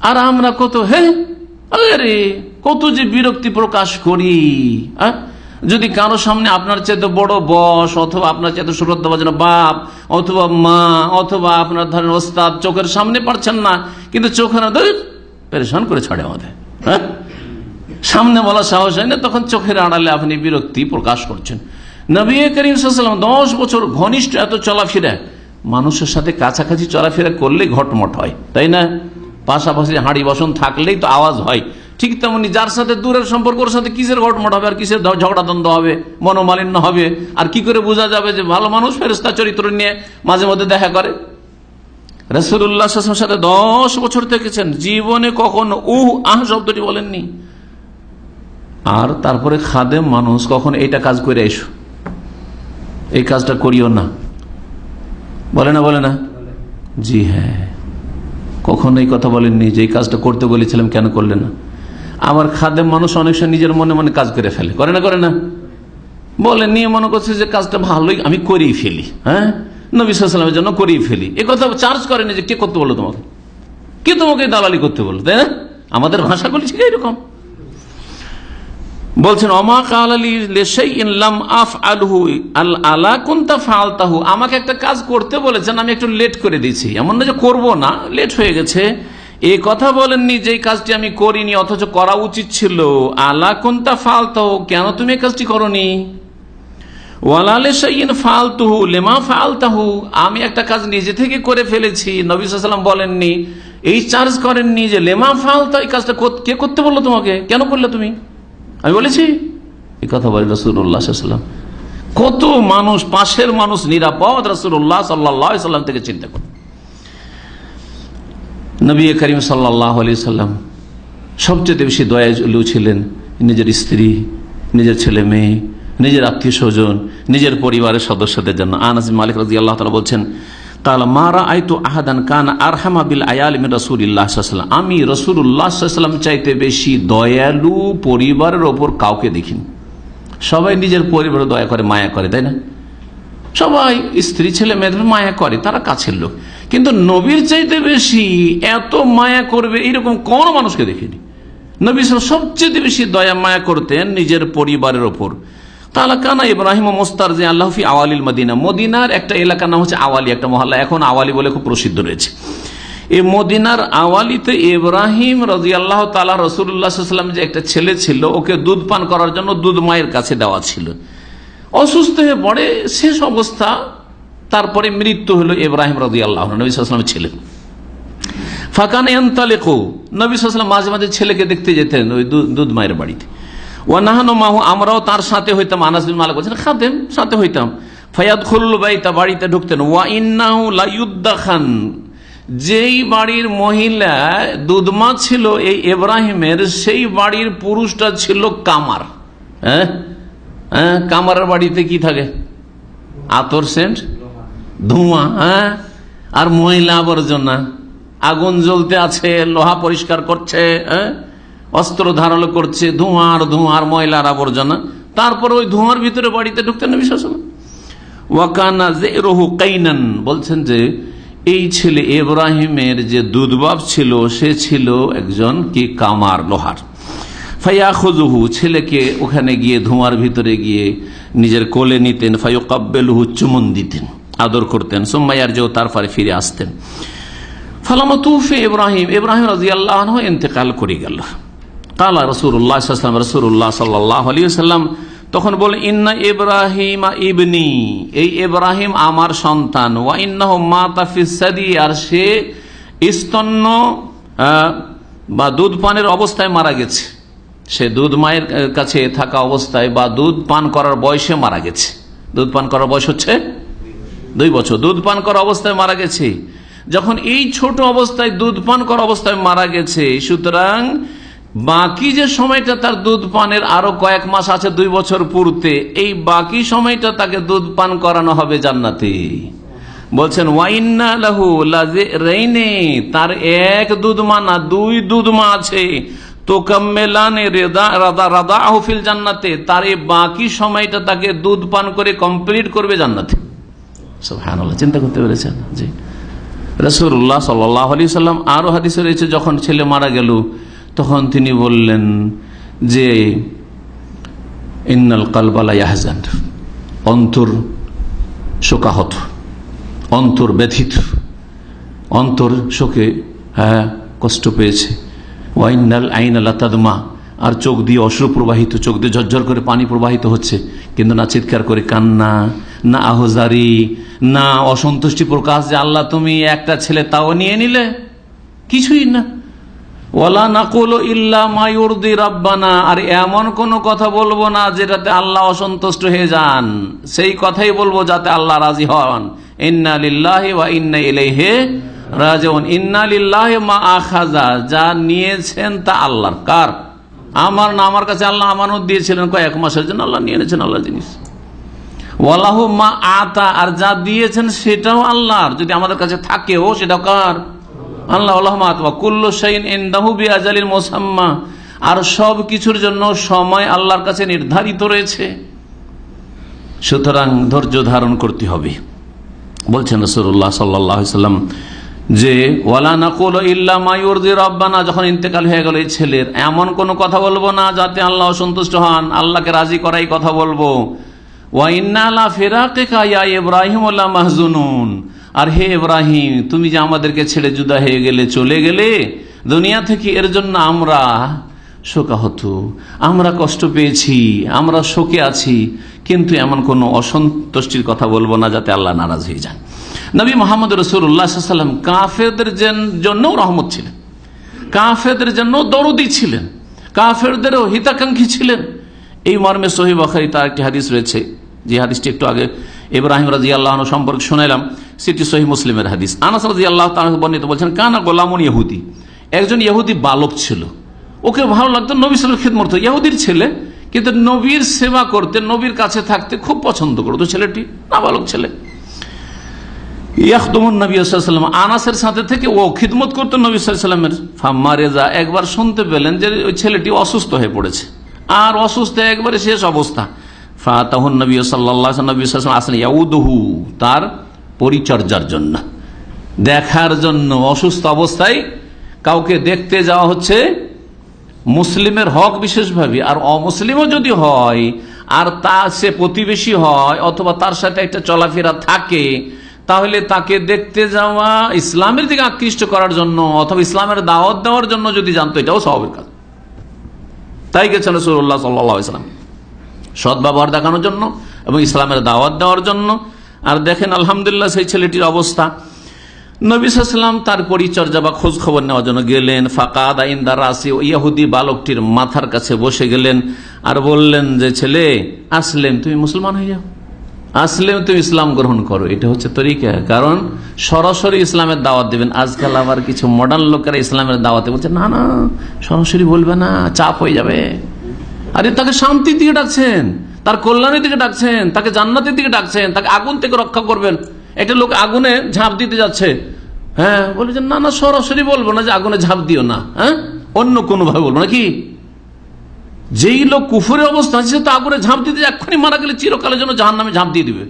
আর আমরা কত, হে, আরে, কত যে বিরক্তি প্রকাশ করি, আহ? যদি কারও সামনে আপনার চেয়ে বড় বস অথবা আপনার চেয়ে শ্রদ্ধাভাজন বাপ অথবা মা অথবা আপনার ধরেন ওস্তাদ চোখের সামনে পারছেন না, কিন্তু চোখের পেরেশান করে ছাড়ে আমাদের হ্যাঁ? সামনে বলা সাহস হয় না, তখন চোখের আড়ালে আপনি বিরক্তি প্রকাশ করছেন। নবী করিম সাল্লাম দশ বছর ঘনিষ্ঠ এত চলাফেরা, মানুষের সাথে কাছাকাছি চলাফেরা করলেই ঘটমট হয়, তাই না? পাশাপাশি হাঁড়ি বসন থাকলেই তো আওয়াজ হয় ঠিক তেমনি যার সাথে দূরের সম্পর্ক, ওর সাথে কিসের ঘটমট হবে, আর কিসের ঝগড়া দ্বন্দ্ব হবে, মনোমালিন্য হবে, আর কি করে বোঝা যাবে যে ভালো মানুষ ফেরেস্তা চরিত্র নিয়ে মাঝে মধ্যে দেখা করে? রসুল্লাহ সাথে দশ বছর থেকেছেন। জীবনে কখনো উহ, আহ শব্দটি বলেননি। আর তারপরে খাদেম মানুষ, কখন এইটা কাজ করে এসো। এই কাজটা করিও না। বলে না বলে না? জি হ্যাঁ। কখন এই কথা বলেননি যে এই কাজটা করতে বলেছিলাম কেন করলে না? আমার খাদেম মানুষ অনেক সময় নিজের মনে মনে কাজ করে ফেলে। করে না করে না? বলে, নিয়ে মনে করছে যে কাজটা ভালোই, আমি করেই ফেলি হ্যাঁ? নবী সাল্লামের জন্য করেই ফেলি। এ কথা চার্জ করেনি যে কে করতে বলল তোমাকে? কে তোমাকে দালালি করতে বলো তাই না? আমাদের ভাষাগুলি ঠিক এরকম বলছেন অমা আফ আলহু আল আলা আমাকে একটা কাজ করতে বলেছেন, আমি একটু লেট করে দিয়েছি। এমন না যে করব না লেট হয়ে গেছে। এই কথা বলেননি যে কাজটি আমি করিনি, অথচ করা উচিত ছিল। আলা কুন্তা ফালতাহু, কেন তুমি কাজটি করনি? ফালতুহু, লেমা ফালতাহু, আমি একটা কাজ নিজে থেকে করে ফেলেছি, নবী সাল্লাম বলেননি। এই চার্জ করেননি যে লেমা ফালতা, এই কাজটা কে করতে বলল তোমাকে? কেন করলে তুমি? আমি বলেছি, এই কথা বলি রসুল্লাহাম কত মানুষ, পাশের মানুষ নিরাপদ রসুল্লাহ সাল্লাহ সাল্লাম থেকে চিন্তা করে নবী করিম সাল্লাহ আলি সাল্লাম সবচেয়ে বেশি দয়ালু ছিলেন নিজের স্ত্রী, নিজের ছেলে মেয়ে, নিজের আত্মীয় স্বজন, নিজের পরিবারের সদস্যদের জন্য। আনাস মালিক রাজি আল্লাহ তালা বলছেন তাহলে মারা আইতু আহাদান কান আরহামা বিল আয়ালিম রসুল্লাহাম আমি রসুল্লাহাম চাইতে বেশি দয়ালু পরিবারের ওপর কাউকে দেখিনি। সবাই নিজের পরিবারে দয়া করে, মায়া করে, তাই না? সবাই স্ত্রী, ছেলে, মেয়েদের মায়া করে, তারা কাছের লোক। কিন্তু নবীর চাইতে বেশি এত মায়া করবে, এরকম কোন মানুষকে দেখিনি। নবী সবচেয়ে বেশি দয়া মায়া করতেন নিজের পরিবারের ওপর। তাহলে কানা ইব্রাহিম মোস্তার যে আল্লাহফি আওয়ালিল মদিনা, মদিনার একটা এলাকার নাম হচ্ছে আওয়ালি, একটা মহল্লা। এখন আওয়ালি বলে খুব প্রসিদ্ধ রয়েছে। এই মদিনার আওয়ালিতে ইব্রাহিম রাজি আল্লাহ তালা রসুল্লাহাম যে একটা ছেলে ছিল, ওকে দুধ পান করার জন্য দুধ মায়ের কাছে দেওয়া ছিল। অসুস্থ হয়ে পড়ে, শেষ অবস্থা তারপরে মৃত্যু হলো ইব্রাহিম রাজি আল্লাহ নবী সাল্লামের ছেলে। ফাঁকান এন্তালেকো নবী সাল্লাম মাঝে মাঝে ছেলেকে দেখতে যেতেন ওই দুধ মায়ের বাড়িতে। ও নাহানো মাহু, আমরাও তার সাথে হইতাম, আনাস বিন মালিক বলছেন, খাদেম, সাথে হইতাম। ফয়াদ খুল্লু বাইতা, বাড়িতে ঢুকতেন। ওয়া ইন্নাহু লাইউদ্দা খান যেই বাড়ির মহিলা দুধমা ছিল, এই এব্রাহিমের সেই বাড়ির পুরুষটা ছিল কামার। হ্যাঁ? হ্যাঁ? কামারের বাড়িতে কি থাকে? আতর সেন্ট? ধোঁয়া হ্যাঁ? আর মহিলা আবর্জনা। আগুন জ্বলতে আছে, লোহা পরিষ্কার করছে হ্যাঁ? অস্ত্র ধারণ করছে ধোঁয়ার ধোঁয়ার ময়লার আবর্জনা। তারপর ওই ধোঁয়ার ভিতরে বাড়িতে ঢুকতেন বিশ্বাস ওয়াকানা যে রহু কাইনান, বলছেন যে, এই ছেলে এব্রাহিমের যে দুধবাব ছিল, সে ছিল একজন কি কামার লোহার। ফাইয়া খুজুহু ছেলেকে ওখানে গিয়ে ধোঁয়ার ভিতরে গিয়ে নিজের কোলে নিতেন ফাইও কাব্বেলহু চুমন দিতেন। আদর করতেন সোম্মাইয়ার যেও তারপরে ফিরে আসতেন। ফালামা তুফে ইব্রাহিম ইব্রাহিম রাজি আল্লাহ ইন্তেকাল করে গেল। কালা রসুল্লাহ রসুল্লাহ সাল্লাহ আলী সাল্লাম তখন বলে, ইন্না ইব্রাহিম ইবনি এই ইব্রাহিম আমার সন্তান ওয়া ইন্নাহ মা তাফিসাদি আর সে স্তন্য বা দুধ পানের অবস্থায় মারা গেছে। সে দুধ মায়ের কাছে থাকা অবস্থায় বা দুধ পান করার বয়সে মারা গেছে। দুধ পান করার বয়স হচ্ছে দুই বছর দুধ পান করা অবস্থায় মারা গেছে। যখন এই ছোট অবস্থায় দুধ পান করা অবস্থায় মারা গেছে, সুতরাং বাকি যে সময়টা তার দুধ পানের আরও কয়েক মাস আছে দুই বছর পূর্তে, এই বাকি সময়টা তাকে দুধ পান করানো হবে জান্নাতে। বলছেন, ওয়াইন্না লাহু রেইনে, তার এক দুধ মা না দুই দুধ মা আছে। তো কাম্মেলানে রাদা আহফিল জান্নাতে, তার এই বাকি সময়টা তাকে দুধ পান করে কমপ্লিট করবে জান্নাতে। সব হ্যাঁ চিন্তা করতে পেরেছেন? জি। রসুল্লাহ সাল্লাহ আলি সাল্লাম আরও হাদিসে রয়েছে, যখন ছেলে মারা গেল, তখন তিনি বললেন যে, ইন্নাল কালবালা ইয়াহজান, অন্তর শোকাহত, অন্তর ব্যথিত, অন্তর শোকে হ্যাঁ কষ্ট পেয়েছে। ওয়াইনাল আইন আল্লাহ তাদমা, আর চোখ দিয়ে অশ্রু প্রবাহিত, চোখ দিয়ে ঝরঝর করে পানি প্রবাহিত হচ্ছে, কিন্তু না চিৎকার করে কান্না না আহজারি, না অসন্তুষ্টি প্রকাশ যে আল্লাহ তুমি একটা ছেলে তাও নিয়ে নিলে? কিছুই না। ওলা নাকুল ইল্লা মায়ুরদি রাব্বানা। আর এমন কোন কথা বলব না যেটাতে আল্লাহ অসন্তুষ্ট হয়ে যান। সেই কথাই বলব যাতে আল্লাহ রাজি হন। ইন্না লিল্লাহি ওয়া ইন্না ইলাইহি রাজিউন। ইন্না লিল্লাহি মা আখাযা যা নিয়েছেন তা আল্লাহর। কার? আমার না আমার কাছে আল্লাহ আমানত দিয়েছিলেন। কয়েক মাসের জন্য আল্লাহ নিয়ে এনেছেন আল্লাহ জিনিস। ওয়ালাহু মা আতা, আর যা দিয়েছেন সেটাও আল্লাহর। যদি আমাদের কাছে থাকেও সেটাও কার? আল্লাহ আল্লাহ কুল্লু সাইন ইন্দাহু বিআজালিল মুসাম্মা। আর সব কিছুর জন্য সময় আল্লাহর কাছে নির্ধারিত রয়েছে। সুতরাং ধৈর্য ধারণ করতে হবে। বলছেন রসুল্লাহ সাল্লাহ সাল্লাম যে, ওয়ালা নাকুল ইল্লা মায়ুরদি রব্বানা। যখন ইন্তেকাল হয়ে গেল, এই ছেলের এমন কোনো কথা বলব না যাতে আল্লাহ অসন্তুষ্ট হন। আল্লাহকে রাজি করাই কথা বলব। আর হে ইব্রাহিম, তুমি যে আমাদেরকে ছেড়ে জুদা হয়ে গেলে, চলে গেলে, দুনিয়া থেকে এর জন্য আমরা শোকাহত। আমরা কষ্ট পেয়েছি, আমরা শোকে আছি, কিন্তু এমন কোনো অসন্তুষ্টির কথা বলব না যাতে আল্লাহ নারাজ হয়ে যান। নবী মোহাম্মদ রসুল্লাহাম কাফেরদের জন্যও রহমত ছিলেন। কাফেরদের জন্য দরদি ছিলেন। কাফেরদেরও হিতাকাঙ্ক্ষী ছিলেন। এই মর্মে সহি বখারি তার একটি হাদিস রয়েছে যে হাদিসটি একটু আগে ইব্রাহিম রাজি আল্লাহ সম্পর্কে শুনাইলাম, সেটি সহি মুসলিমের হাদিস। আনাস রাজি আল্লাহ বর্ণিত বলছেন, কানা গোলামন ইহুদি। একজন ইহুদি বালক ছিল। ওকে ভালো লাগতো, নবী সালের খেদমত ইহুদির ছেলে, কিন্তু নবীর সেবা করতে, নবীর কাছে থাকতে খুব পছন্দ করতো। ছেলেটি না বালক ছেলে নবী আনাসের থেকে ও খিদমত করতো নবী একবার শুনতে পেলেন যে ওই ছেলেটি অসুস্থ হয়ে পড়েছে। আর অসুস্থ একবারে শেষ অবস্থা। সাল্লাহ আসলেন তার পরিচর্যার জন্য। দেখার জন্য, অসুস্থ অবস্থায় কাউকে দেখতে যাওয়া হচ্ছে মুসলিমের হক বিশেষভাবে, আর অমুসলিমও যদি হয়, আর তা সে প্রতিবেশী হয়, অথবা তার সাথে একটা চলাফেরা থাকে, তাহলে তাকে দেখতে যাওয়া ইসলামের দিকে আকৃষ্ট করার জন্য, অথবা ইসলামের দাওয়াত দেওয়ার জন্য যদি জানতো, এটাও স্বাভাবিক কাজ। তাই গেছেন রসুল্লাহ সাল্লাম সৎ ব্যবহার দেখানোর জন্য এবং ইসলামের দাওয়াত দেওয়ার জন্য। আর দেখেন, আলহামদুলিল্লাহ সেই ছেলেটির অবস্থা। নবিসাম তার পরিচর্যা বা খোঁজ খবর নেওয়ার জন্য গেলেন। ফাকাদ আইন্দা রাসি ইয়াহুদি বালকটির মাথার কাছে বসে গেলেন আর বললেন যে, ছেলে আসলেন তুমি মুসলমান হয়ে যাও। আসলেম, তুমি ইসলাম গ্রহণ করো। এটা হচ্ছে তরিকা। কারণ সরাসরি ইসলামের দাওয়াত দেবেন। আজকাল আবার কিছু মডার্ন লোকেরা ইসলামের দাওয়াতে বলছে, না না, সরাসরি বলবে না, চাপ হয়ে যাবে। আরে তাকে শান্তির দিকে ডাকছেন, তার কল্যাণের দিকে ডাকছেন, তাকে জান্নাতের দিকে ডাকছেন, তাকে আগুন থেকে রক্ষা করবেন। একটা লোক আগুনে ঝাঁপ দিতে যাচ্ছে। হ্যাঁ বলে যে, না না, সরাসরি বলব না যে আগুনে ঝাঁপ দিও না হ্যাঁ? অন্য কোনো ভাবে বলব নাকি যেই লোক কুফুরের অবস্থা আছে সে তো আগুনে ঝাঁপ দিতে এক্ষুনি মারা গেলে চিরকালের জন্য জাহান নামে ঝাঁপ দিয়ে দিবে।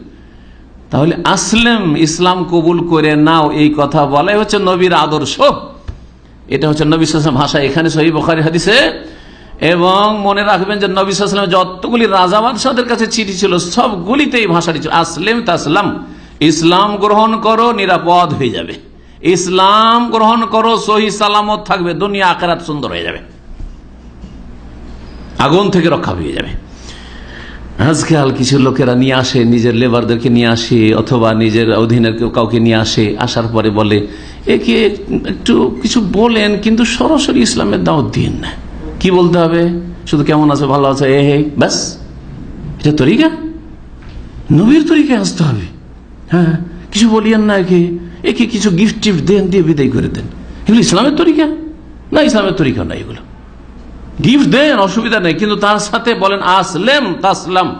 তাহলে আসলেম, ইসলাম কবুল করে নাও, এই কথা বলাই হচ্ছে নবীর আদর্শ। এটা হচ্ছে নবী ভাষা এখানে সহি বখারি হাদিসে এবং মনে রাখবেন যে নবী সালাম যতগুলি রাজা কাছে চিঠি ছিল সবগুলিতে এই ভাষাটি ছিল, আসলেম তাসলাম। ইসলাম গ্রহণ করো, নিরাপদ হয়ে যাবে। ইসলাম গ্রহণ করো, সহি সালামত থাকবে, দুনিয়া আখেরাত সুন্দর হয়ে যাবে। আগুন থেকে রক্ষা পেয়ে যাবে। আজকাল কিছু লোকেরা নিয়ে আসে, নিজের লেবারদেরকে নিয়ে আসে, অথবা নিজের অধীনের কেউ কাউকে নিয়ে আসে, আসার পরে বলে, একে একটু কিছু বলেন, কিন্তু সরাসরি ইসলামের দাওয়াত দিন না। কি বলতে হবে? শুধু কেমন আছে, ভালো আছে? এ, হে, ব্যাস। এটা তরিকা? নবীর তরিকায় আসতে হবে। হ্যাঁ কিছু বলিয়েন না একে। একে কিছু গিফট টিফট দেন, দিয়ে বিদায় করে দেন। এগুলো ইসলামের তরিকা? না, ইসলামের তরিকা না এগুলো। গিফট দেন, অসুবিধা নেই। কিন্তু তার সাথে বলেন, আসলেম, তাসলাম।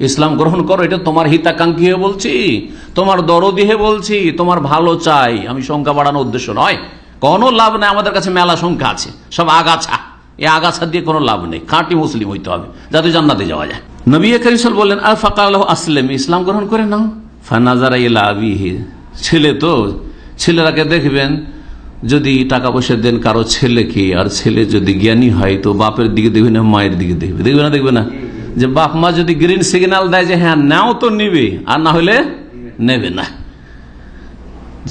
ইসলাম গ্রহণ করো, এটা তোমার হিতাকাঙ্ক্ষী হয়ে বলছি, তোমার দরদি হয়ে বলছি, তোমার ভালো চাই। আমি সংখ্যা বাড়ানোর উদ্দেশ্য নয়। কোনো লাভ নেই, আমাদের কাছে মেলা সংখ্যা আছে, সব আগাছা। এই আগাছা দিয়ে কোনো লাভ নেই। খাঁটি মুসলিম হইতে হবে, যাতে জান্নাতে যাওয়া যায়। নবী করিসল বললেন আর ফাঁকা আসলেম, ইসলাম গ্রহণ করে নাও। ফানাজারা ইলা ছেলে তো, ছেলেরাকে দেখবেন, যদি টাকা পয়সা দেন কারও ছেলেকে, আর ছেলে যদি জ্ঞানী হয়, তো বাপের দিকে দেখবে না, মায়ের দিকে দেখবে। দেখবে না দেখবে না? যে বাপ মা যদি গ্রিন সিগন্যাল দেয় যে হ্যাঁ নাও তো নিবে। আর না হলে নেবে না।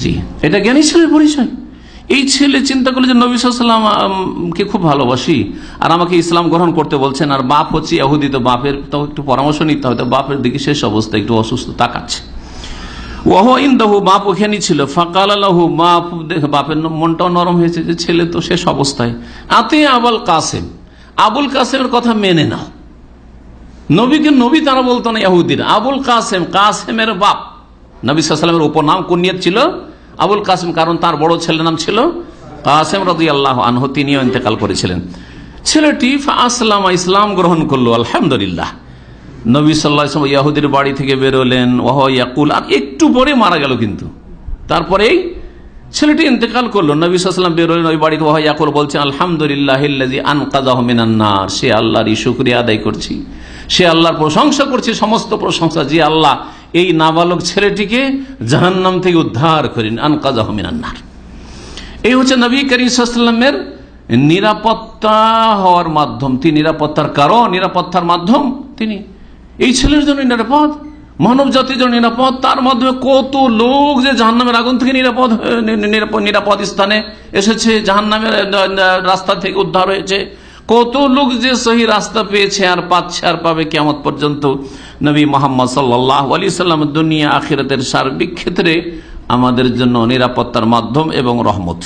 জি, এটা জ্ঞানী ছেলের পরিচয়। এই ছেলে চিন্তা করলে যে নবী সাল্লাম কে খুব ভালোবাসি, আর আমাকে ইসলাম গ্রহণ করতে বলছেন, আর বাপ হচ্ছে ইহুদি, তো বাপের তো একটু পরামর্শ নিতে হয় বাপের দিকে শেষ অবস্থা, একটু অসুস্থ তাকাচ্ছে। ওহ ইন্দাহু, বাপ ওখানেই ছিল। ফাঁকাল আল্লাহু বাপ বাপের মনটাও নরম হয়েছে যে ছেলে তো শেষ অবস্থায়। আতে আবুল কাসেম, আবুল কাসেমের কথা মেনে নাও। নবীকে নবী তারা বলতো না, ইহুদির। আবুল কাসেম, কাসেমের বাপ। নবী সাল্লামের উপনাম কুনিয়ত ছিল আবুল কাসেম, কারণ তার বড় ছেলের নাম ছিল কাসেম রাজি আল্লাহ আনহ, তিনিও ইন্তেকাল করেছিলেন। ছেলেটি আসলাম ইসলাম গ্রহণ করল, আলহামদুলিল্লাহ। নবী সাল্লাহ ইয়াহুদের বাড়ি থেকে বেরোলেন ওহ ইয়াকুল, আর একটু পরে মারা গেল কিন্তু। তারপরেই ছেলেটি ইন্তেকাল করল, নবী সাল্লাম বেরোলেন ওই বাড়িতে ওহ ইয়াকুল বলছেন, আলহামদুলিল্লাহ আনকাজাহমিনান্নার সে আল্লাহরই শুক্রিয়া আদায় করছি। সে আল্লাহর প্রশংসা করছি, সমস্ত প্রশংসা, যে আল্লাহ এই নাবালক ছেলেটিকে জাহান্নাম থেকে উদ্ধার করেন। আনকাজাহমিনান্নার এই হচ্ছে নবী করিম সাল্লামের নিরাপত্তা হওয়ার মাধ্যম। তিনি নিরাপত্তার কারণ, নিরাপত্তার মাধ্যম তিনি। এই ছেলের জন্য নিরাপদ, মানব জাতির জন্য নিরাপদ, তার মাধ্যমে কত লোক যে জাহান নামের আগুন থেকে নিরাপদ নিরাপদ স্থানে এসেছে জাহান নামের রাস্তা থেকে উদ্ধার হয়েছে। কত লোক যে সহি রাস্তা পেয়েছে আর পাচ্ছে আর পাবে কেমন পর্যন্ত। নবী মোহাম্মদ সাল্লাহ সাল্লাম দুনিয়া আখিরাতের সার্বিক ক্ষেত্রে আমাদের জন্য নিরাপত্তার মাধ্যম এবং রহমত।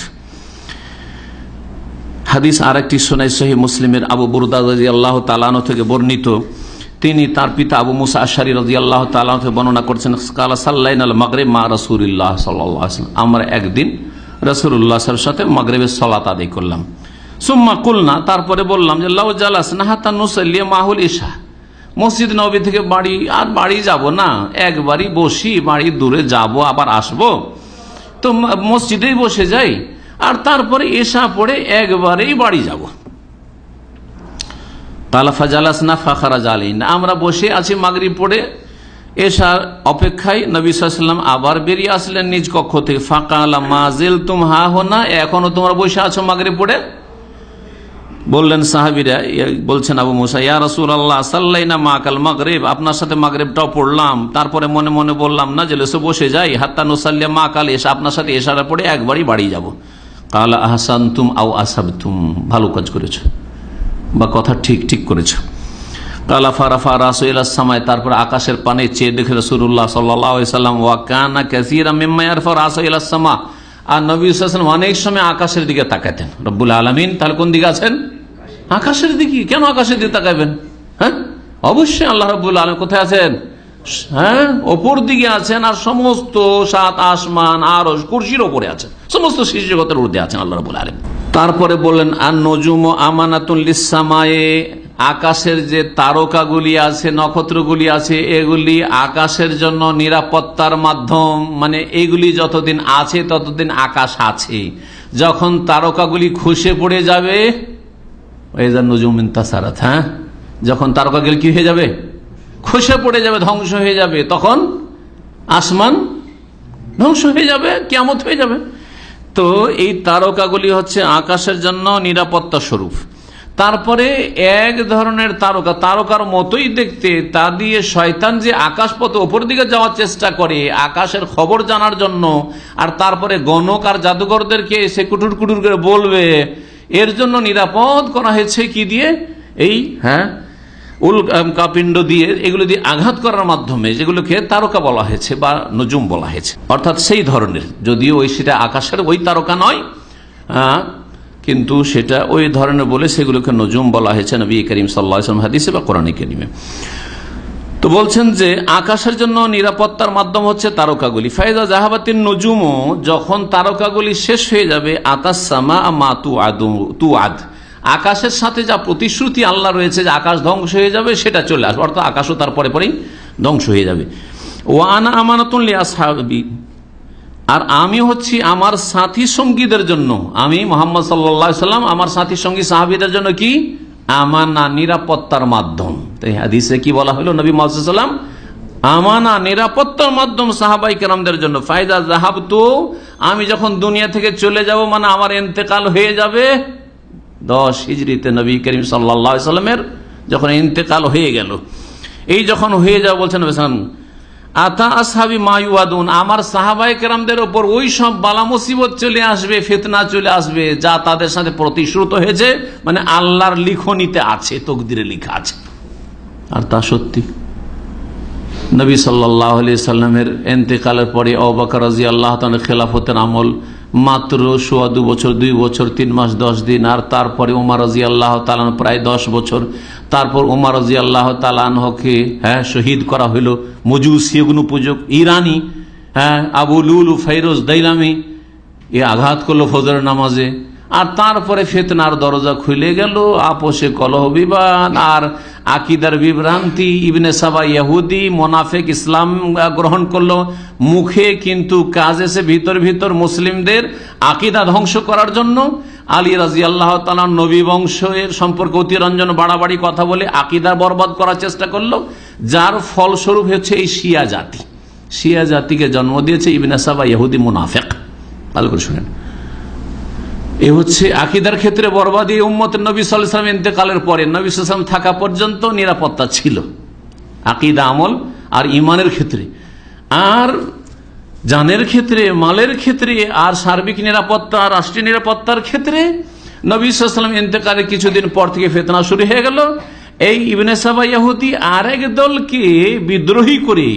হাদিস আর একটি সোনাই সহি মুসলিমের আবু বুরদা আল্লাহ তালানো থেকে বর্ণিত। তিনি তার পিতা আবু মুসা আশারি রাজি আল্লাহ তালা বর্ণনা করছেন, কালা সাল্লাইন আল মাগরে মা রসুল্লাহ সাল্লাম। আমরা একদিন রসুল্লাহ সাথে মাগরেবের সলাত আদায় করলাম। সুম্মা কুলনা, তারপরে বললাম যে, লাউ জালাস নাহাতা নুসাল্লিয়া মাহুল ইশা। মসজিদ নবী থেকে বাড়ি, আর বাড়ি যাব না, একবারই বসি, বাড়ি দূরে যাব, আবার আসব। তো মসজিদেই বসে যাই, আর তারপরে এসা পড়ে একবারেই বাড়ি যাব। তালাফা জালাস না ফাখারা জালি না আমরা বসে আছি মাগরি পড়ে এসার অপেক্ষায় নবী আবার বেরিয়ে আসলেন নিজ কক্ষ থেকে। ফাঁকা আলা মাজেল তুম হা হো না এখনও তোমরা বসে আছো মাগরে পড়ে? বললেন সাহাবিরা বলছেন আবু মুসা, ইয়া রসুল আল্লাহ সাল্লাই না মাকাল মাগরেব, আপনার সাথে মাগরেবটাও পড়লাম। তারপরে মনে মনে বললাম, না যে লেসে বসে যাই, হাত্তা নুসাল্লিয়া মা কাল এসে আপনার সাথে এসারা পড়ে একবারই বাড়ি যাব। কাল আও আসাব তুম ভালো কাজ করেছ বা কথা ঠিক ঠিক করেছ। কালা ফারাফা রাসুল্লাহ সামায় তারপর আকাশের পানে চেয়ে দেখে রসুল্লাহ সাল্লাম ওয়াকানা কাসিরা মেম্মায়ার ফর রাসুল্লাহ সামা। আর নবী অনেক সময় আকাশের দিকে তাকাতেন। রব্বুল আলমিন, তাহলে কোন দিকে আছেন? আকাশের দিকে কেন আকাশের দিকে তাকাবেন হ্যাঁ? অবশ্যই আল্লাহ রব্বুল আলম কোথায় আছেন? হ্যাঁ? ওপর দিকে আছেন আর সমস্ত সাত আসমান আর কুর্সির ওপরে আছেন। সমস্ত সৃষ্টিগতের ঊর্ধ্বে আছেন আল্লাহ রবুল আলম তারপরে বললেন আর নজুম আমানাতুল্লিসামায়ে আকাশের যে তারকাগুলি আছে, নক্ষত্রগুলি আছে, এগুলি আকাশের জন্য নিরাপত্তার মাধ্যম। মানে এগুলি যতদিন আছে, ততদিন আকাশ আছে। যখন তারকাগুলি খসে পড়ে যাবে ওয়েজার নজুমিন তাসারাত হ্যাঁ? যখন কি হয়ে যাবে? খসে পড়ে যাবে, ধ্বংস হয়ে যাবে। তখন আসমান ধ্বংস হয়ে যাবে কেমত হয়ে যাবে। তো এই তারকাগুলি হচ্ছে আকাশের জন্য নিরাপত্তা স্বরূপ। তারপরে এক ধরনের তারকা, তারকার মতোই দেখতে, তা দিয়ে শয়তান যে আকাশ পথে ওপর দিকে যাওয়ার চেষ্টা করে, আকাশের খবর জানার জন্য, আর তারপরে গণক আর জাদুঘরদেরকে সে কুটুর কুটুর করে বলবে এর জন্য নিরাপদ করা হয়েছে কি দিয়ে? এই হ্যাঁ উল কাপিণ্ড দিয়ে, এগুলো দিয়ে আঘাত করার মাধ্যমে যেগুলোকে তারকা বলা হয়েছে বা নজুম বলা হয়েছে। অর্থাৎ সেই ধরনের, যদিও ওই সেটা আকাশের ওই তারকা নয় কিন্তু সেটা ওই ধরনের বলে সেগুলোকে নজুম বলা হয়েছে নবী করিম সাল্লাম হাদিসে বা কোরআন করিমে। তো বলছেন যে আকাশের জন্য নিরাপত্তার মাধ্যম হচ্ছে তারকাগুলি। ফায়দা জাহাবাতিন নজুমও যখন তারকাগুলি শেষ হয়ে যাবে আতাসামা মা তু আদু, তু আদ। আকাশের সাথে যা প্রতিশ্রুতি আল্লাহ রয়েছে যে আকাশ ধ্বংস হয়ে যাবে, সেটা চলে আসবে। অর্থাৎ আকাশও তার পরে পরেই ধ্বংস হয়ে যাবে। ওয়ানা আমানাতুল লিয়াসহাবি আর আমি হচ্ছি আমার সাথী সঙ্গীদের জন্য। আমি মোহাম্মদ সাল্লা সাল্লাম আমার সাথী সঙ্গী সাহাবিদের জন্য কি? আমানা নিরাপত্তার মাধ্যম। তাই হাদিসে কি বলা হলো? নবী মাসুসাল্লাম আমানা নিরাপত্তার মাধ্যম সাহাবাই কেরামদের জন্য ফায়দা জাহাব তো আমি যখন দুনিয়া থেকে চলে যাব মানে আমার এন্তেকাল হয়ে যাবে। দশ হিজড়িতে নবী করিম সাল্লা সাল্লামের যখন ইন্তেকাল হয়ে গেল, এই যখন হয়ে যাবে বলছেন আতা আসহাবি মায়ুয়াদুন আমার সাহাবাই কেরামদের ওপর ওই সব বালা মুসিবত চলে আসবে, ফেতনা চলে আসবে, যা তাদের সাথে প্রতিশ্রুত হয়েছে মানে আল্লাহর লিখনিতে আছে, তকদিরে লিখা আছে। আর তা সত্যি। নবী সাল্লাহ আলি সাল্লামের এন্তেকালের পরে অবাকার রাজি আল্লাহ খেলাফতের আমল মাত্র সোয়া দু বছর দুই বছর, তিন মাস, দশ দিন, আর তারপরে উমার রাজি আল্লাহ তালান প্রায় দশ বছর তারপর উমার রাজি আল্লাহ তালানহকে হ্যাঁ শহীদ করা হইল। মজুস ইগুনু পূজক, ইরানি হ্যাঁ আবু লুল ফৈরোজ দৈলামি এ আঘাত করল ফজর নামাজে। আর তারপরে ফেতনার দরজা খুলে গেল, আপোষে কলহ বিবাদ, আর আকিদার বিভ্রান্তি। ইবনে সাবা ইহুদি, মোনাফেক ইসলাম গ্রহণ করল। মুখে কিন্তু কাজ এসে ভিতর ভিতর মুসলিমদের আকিদা ধ্বংস করার জন্য। আলী রাজি আল্লাহ তালা নবী বংশের সম্পর্কে অতিরঞ্জন বাড়াবাড়ি কথা বলে আকিদা বরবাদ করার চেষ্টা করল, যার ফলস্বরূপ হচ্ছে এই শিয়া জাতি। শিয়া জাতিকে জন্ম দিয়েছে ইবনে সাবা ইহুদি মুনাফেক। ভালো করে শুনেন। এ হচ্ছে আকিদার ক্ষেত্রে বরবাদী উম্মত নবী সাল্লাম ইন্তেকালের পরে নবী সাল্লাম থাকা পর্যন্ত নিরাপত্তা ছিল। আকিদা, আমল আর ইমানের ক্ষেত্রে। আর জানের ক্ষেত্রে, মালের ক্ষেত্রে, আর সার্বিক নিরাপত্তা রাষ্ট্রীয় নিরাপত্তার ক্ষেত্রে নবী সাল্লাম ইন্তেকালের কিছুদিন পর থেকে ফেতনা শুরু হয়ে গেল। এই ইবনে সাবা ইয়াহুদি আর এক দলকে বিদ্রোহী করে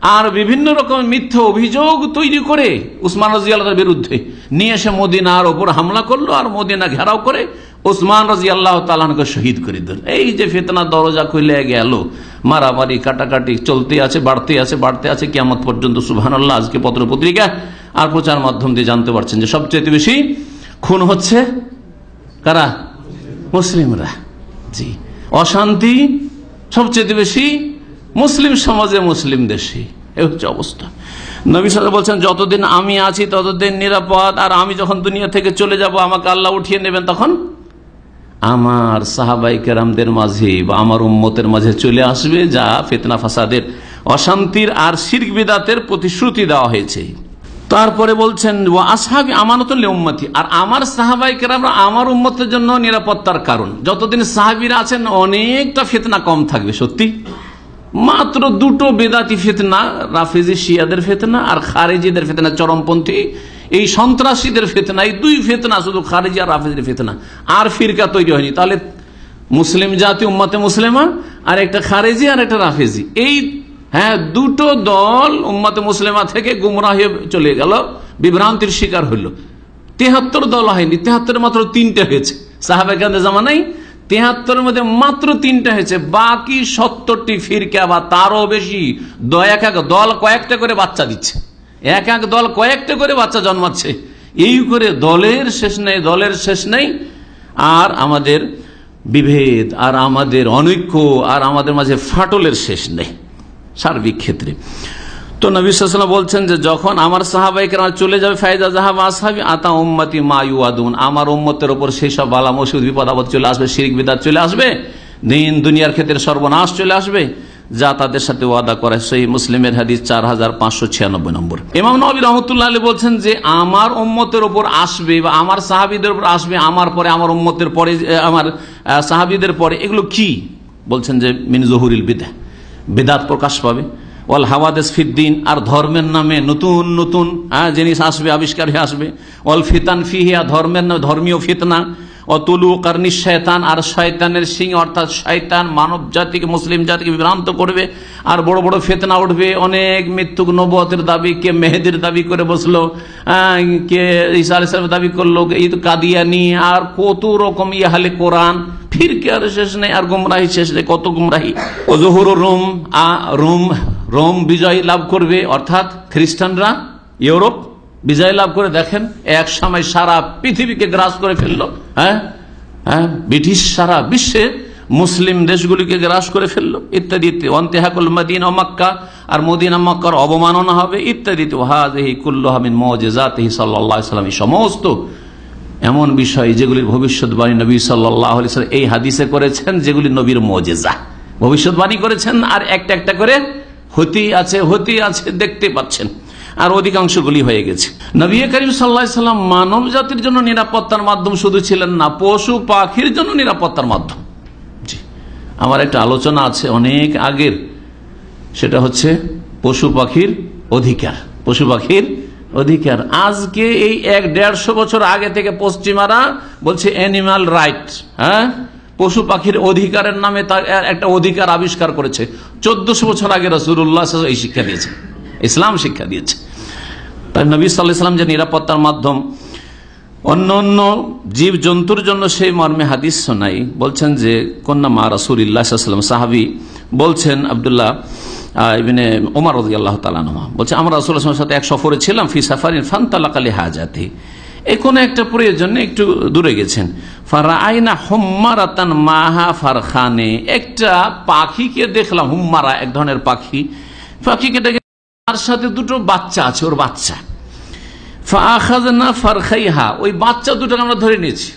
আর বিভিন্ন রকম মিথ্যা অভিযোগ তৈরি করে উসমান রাজি আল্লাহর বিরুদ্ধে। নিয়ে এসে মদিনার ওপর হামলা করল আর মদিনা ঘেরাও করে ওসমান রাজি আল্লাহ তালানকে শহীদ করে দিল। এই যে ফেতনা দরজা খুলে গেল, মারামারি, কাটাকাটি চলতে আছে, বাড়তে আছে বাড়তে আছে কেমন পর্যন্ত সুবহান আল্লাহ আজকে পত্র পত্রিকা আর প্রচার মাধ্যম দিয়ে জানতে পারছেন যে সবচেয়ে বেশি খুন হচ্ছে কারা? মুসলিমরা। জি। অশান্তি সবচেয়ে বেশি মুসলিম সমাজে মুসলিম দেশে, এ হচ্ছে অবস্থা। নবী বলছেন, যতদিন আমি আছি, ততদিন নিরাপদ, আর আমি যখন দুনিয়া থেকে চলে যাব, আমাকে আল্লাহ উঠিয়ে নেবেন তখন আমার সাহাবাই কেরামদের মাঝে বা আমার উম্মতের মাঝে চলে আসবে, যা ফেতনা, ফাসাদের, অশান্তির আর শির্ক বিদাতের প্রতিশ্রুতি দেওয়া হয়েছে। তারপরে বলছেন ও আসহাবি আমানতুল উম্মতি আর আমার সাহাবাই কেরামরা আমার উম্মতের জন্য নিরাপত্তার কারণ। যতদিন সাহাবিরা আছেন, অনেকটা ফেতনা কম থাকবে, সত্যি। মাত্র দুটো বেদাতি ফেতনা, রাফেজি শিয়াদের ফেতনা আর খারেজিদের ফেতনা, চরমপন্থী, এই সন্ত্রাসীদের ফেতনা, এই দুই ফেতনা, শুধু খারেজি আর রাফিজির ফেতনা। আর ফিরকা তৈরি হয়নি। তাহলে মুসলিম জাতি, উম্মাতে মুসলিমা, আর একটা খারেজি আর একটা রাফেজি। এই হ্যাঁ দুটো দল উম্মাতে মুসলিমা থেকে গুমরাহ হয়ে চলে গেল, বিভ্রান্তির শিকার হইল। তেহাত্তর দল হয়নি। তেহাত্তরের মাত্র তিনটে হয়েছে। সাহাবেকান্দের জামানাই তেহাত্তরের মধ্যে মাত্র তিনটা হয়েছে। বাকি সত্তরটি ফিরকা বা তারও বেশি। এক এক দল কয়েকটা করে বাচ্চা দিচ্ছে। এক এক দল কয়েকটা করে বাচ্চা জন্মাচ্ছে। এই করে দলের শেষ নেই, দলের শেষ নেই। আর আমাদের বিভেদ, আর আমাদের অনৈক্য, আর আমাদের মাঝে ফাটলের শেষ নেই। সার্বিক ক্ষেত্রে। তো নবী বলছেন যে যখন আমার সাহাবাই সাহাবাইকেরা চলে যাবে ফায়দা জাহাবা আসহাবি, আতা উম্মতি মায়ু আদুন আমার উম্মতের ওপর সেই সব বালা মসুদ বিপদ আপদ চলে আসবে, শিরিক, বিদাত চলে আসবে, দিন, দুনিয়ার ক্ষেত্রে সর্বনাশ চলে আসবে, যা তাদের সাথে ওয়াদা করে। সেই মুসলিমের হাদিস চার হাজার পাঁচশো ছিয়ানব্বই নম্বর। ইমাম নবী রহমতুল্লাহ আলী বলছেন যে আমার উম্মতের ওপর আসবে বা আমার সাহাবিদের উপর আসবে, আমার পরে, আমার উম্মতের পরে আমার সাহাবিদের পরে, এগুলো কি? বলছেন যে মিন জহুরিল বিদা বেদাত প্রকাশ পাবে। ওয়াল হাওয়াদেস ফিদ্দিন আর ধর্মের নামে নতুন নতুন হ্যাঁ, জিনিস আসবে আবিষ্কার হয়ে আসবে। ওয়াল ফিতান ফিহিয়া ধর্মের নামে ধর্মীয় ফিতনা। অতুলু কারনি শয়তান আর শয়তানের সিং অর্থাৎ শয়তান মানব জাতিকে মুসলিম জাতিকে বিভ্রান্ত করবে আর বড় বড় ফেতনা উঠবে। অনেক মৃত্যুক নবতের দাবি কে মেহেদির দাবি করে বসল আহ, কে ঈসা আলাইসালামের দাবি করল ঈদ কাদিয়ানি আর কত রকম ইয়াহালে কোরআন। ফিরকে আর শেষ নেই আর গুমরাহি শেষ নেই কত গুমরাহি। জহুর রোম আ রোম রোম বিজয় লাভ করবে, অর্থাৎ খ্রিস্টানরা ইউরোপ বিজয় লাভ করে, দেখেন, এক সময় সারা পৃথিবীকে গ্রাস করে ফেলল হ্যাঁ? হ্যাঁ? ব্রিটিশ সারা বিশ্বে মুসলিম দেশগুলিকে গ্রাস করে ফেলল ইত্যাদি ইত্যাদি অন্তেহাকুল মদিনা মক্কা, আর মদিনা মক্কার অবমাননা হবে ইত্যাদি ওহাজহি কুল্লহামিন মজেজাতহি সাল্লাহ সাল্লাম। এই সমস্ত এমন বিষয় যেগুলির ভবিষ্যৎবাণী নবী সাল্লাহ এই হাদিসে করেছেন, যেগুলি নবীর মজেজা। ভবিষ্যৎবাণী করেছেন, আর একটা একটা করে হতি আছে হতি আছে, দেখতে পাচ্ছেন। আর অধিকাংশগুলি হয়ে গেছে। নবী করিম সাল্লাম মানব জাতির জন্য নিরাপত্তার মাধ্যম শুধু ছিলেন না, পশু পাখির জন্য নিরাপত্তার মাধ্যম। জি, আমার একটা আলোচনা আছে অনেক আগের। সেটা হচ্ছে পশু পাখির অধিকার, পশু পাখির অধিকার। আজকে এই এক দেড়শো বছর আগে থেকে পশ্চিমারা বলছে অ্যানিমাল রাইট হ্যাঁ? পশু পাখির অধিকারের নামে তার একটা অধিকার আবিষ্কার করেছে। চোদ্দশো বছর আগে রসুল্লাহ এই শিক্ষা দিয়েছে। ইসলাম শিক্ষা দিয়েছে। তাই নবী সাল্লাম যে নিরাপত্তার মাধ্যম, অন্য অন্য জীব জন্তুর জন্য সেই মর্মে হাদিস শোনাই। বলছেন যে, কন্যা মা রাসুল্লাহাম সাহাবি বলছেন, আবদুল্লাহ ইবিনে ওমর রদি আল্লাহ তালানুমা বলছে, আমরা রাসুল্লাহামের সাথে এক সফরে ছিলাম, ফি সাফারিন ফান তালাকালি হাজাতে এই কোনো একটা প্রয়োজনে একটু দূরে গেছেন। ফারা আইনা হুম্মারাতান মাহা ফারখানে। একটা পাখিকে দেখলাম, হুম্মারা, এক ধরনের পাখি। পাখিকে দেখে তার সাথে দুটো বাচ্চা আছে, ওর বাচ্চা। ফাখাজনা ফারখাইহা, ওই বাচ্চা দুটোকে আমরা ধরে নিয়েছি।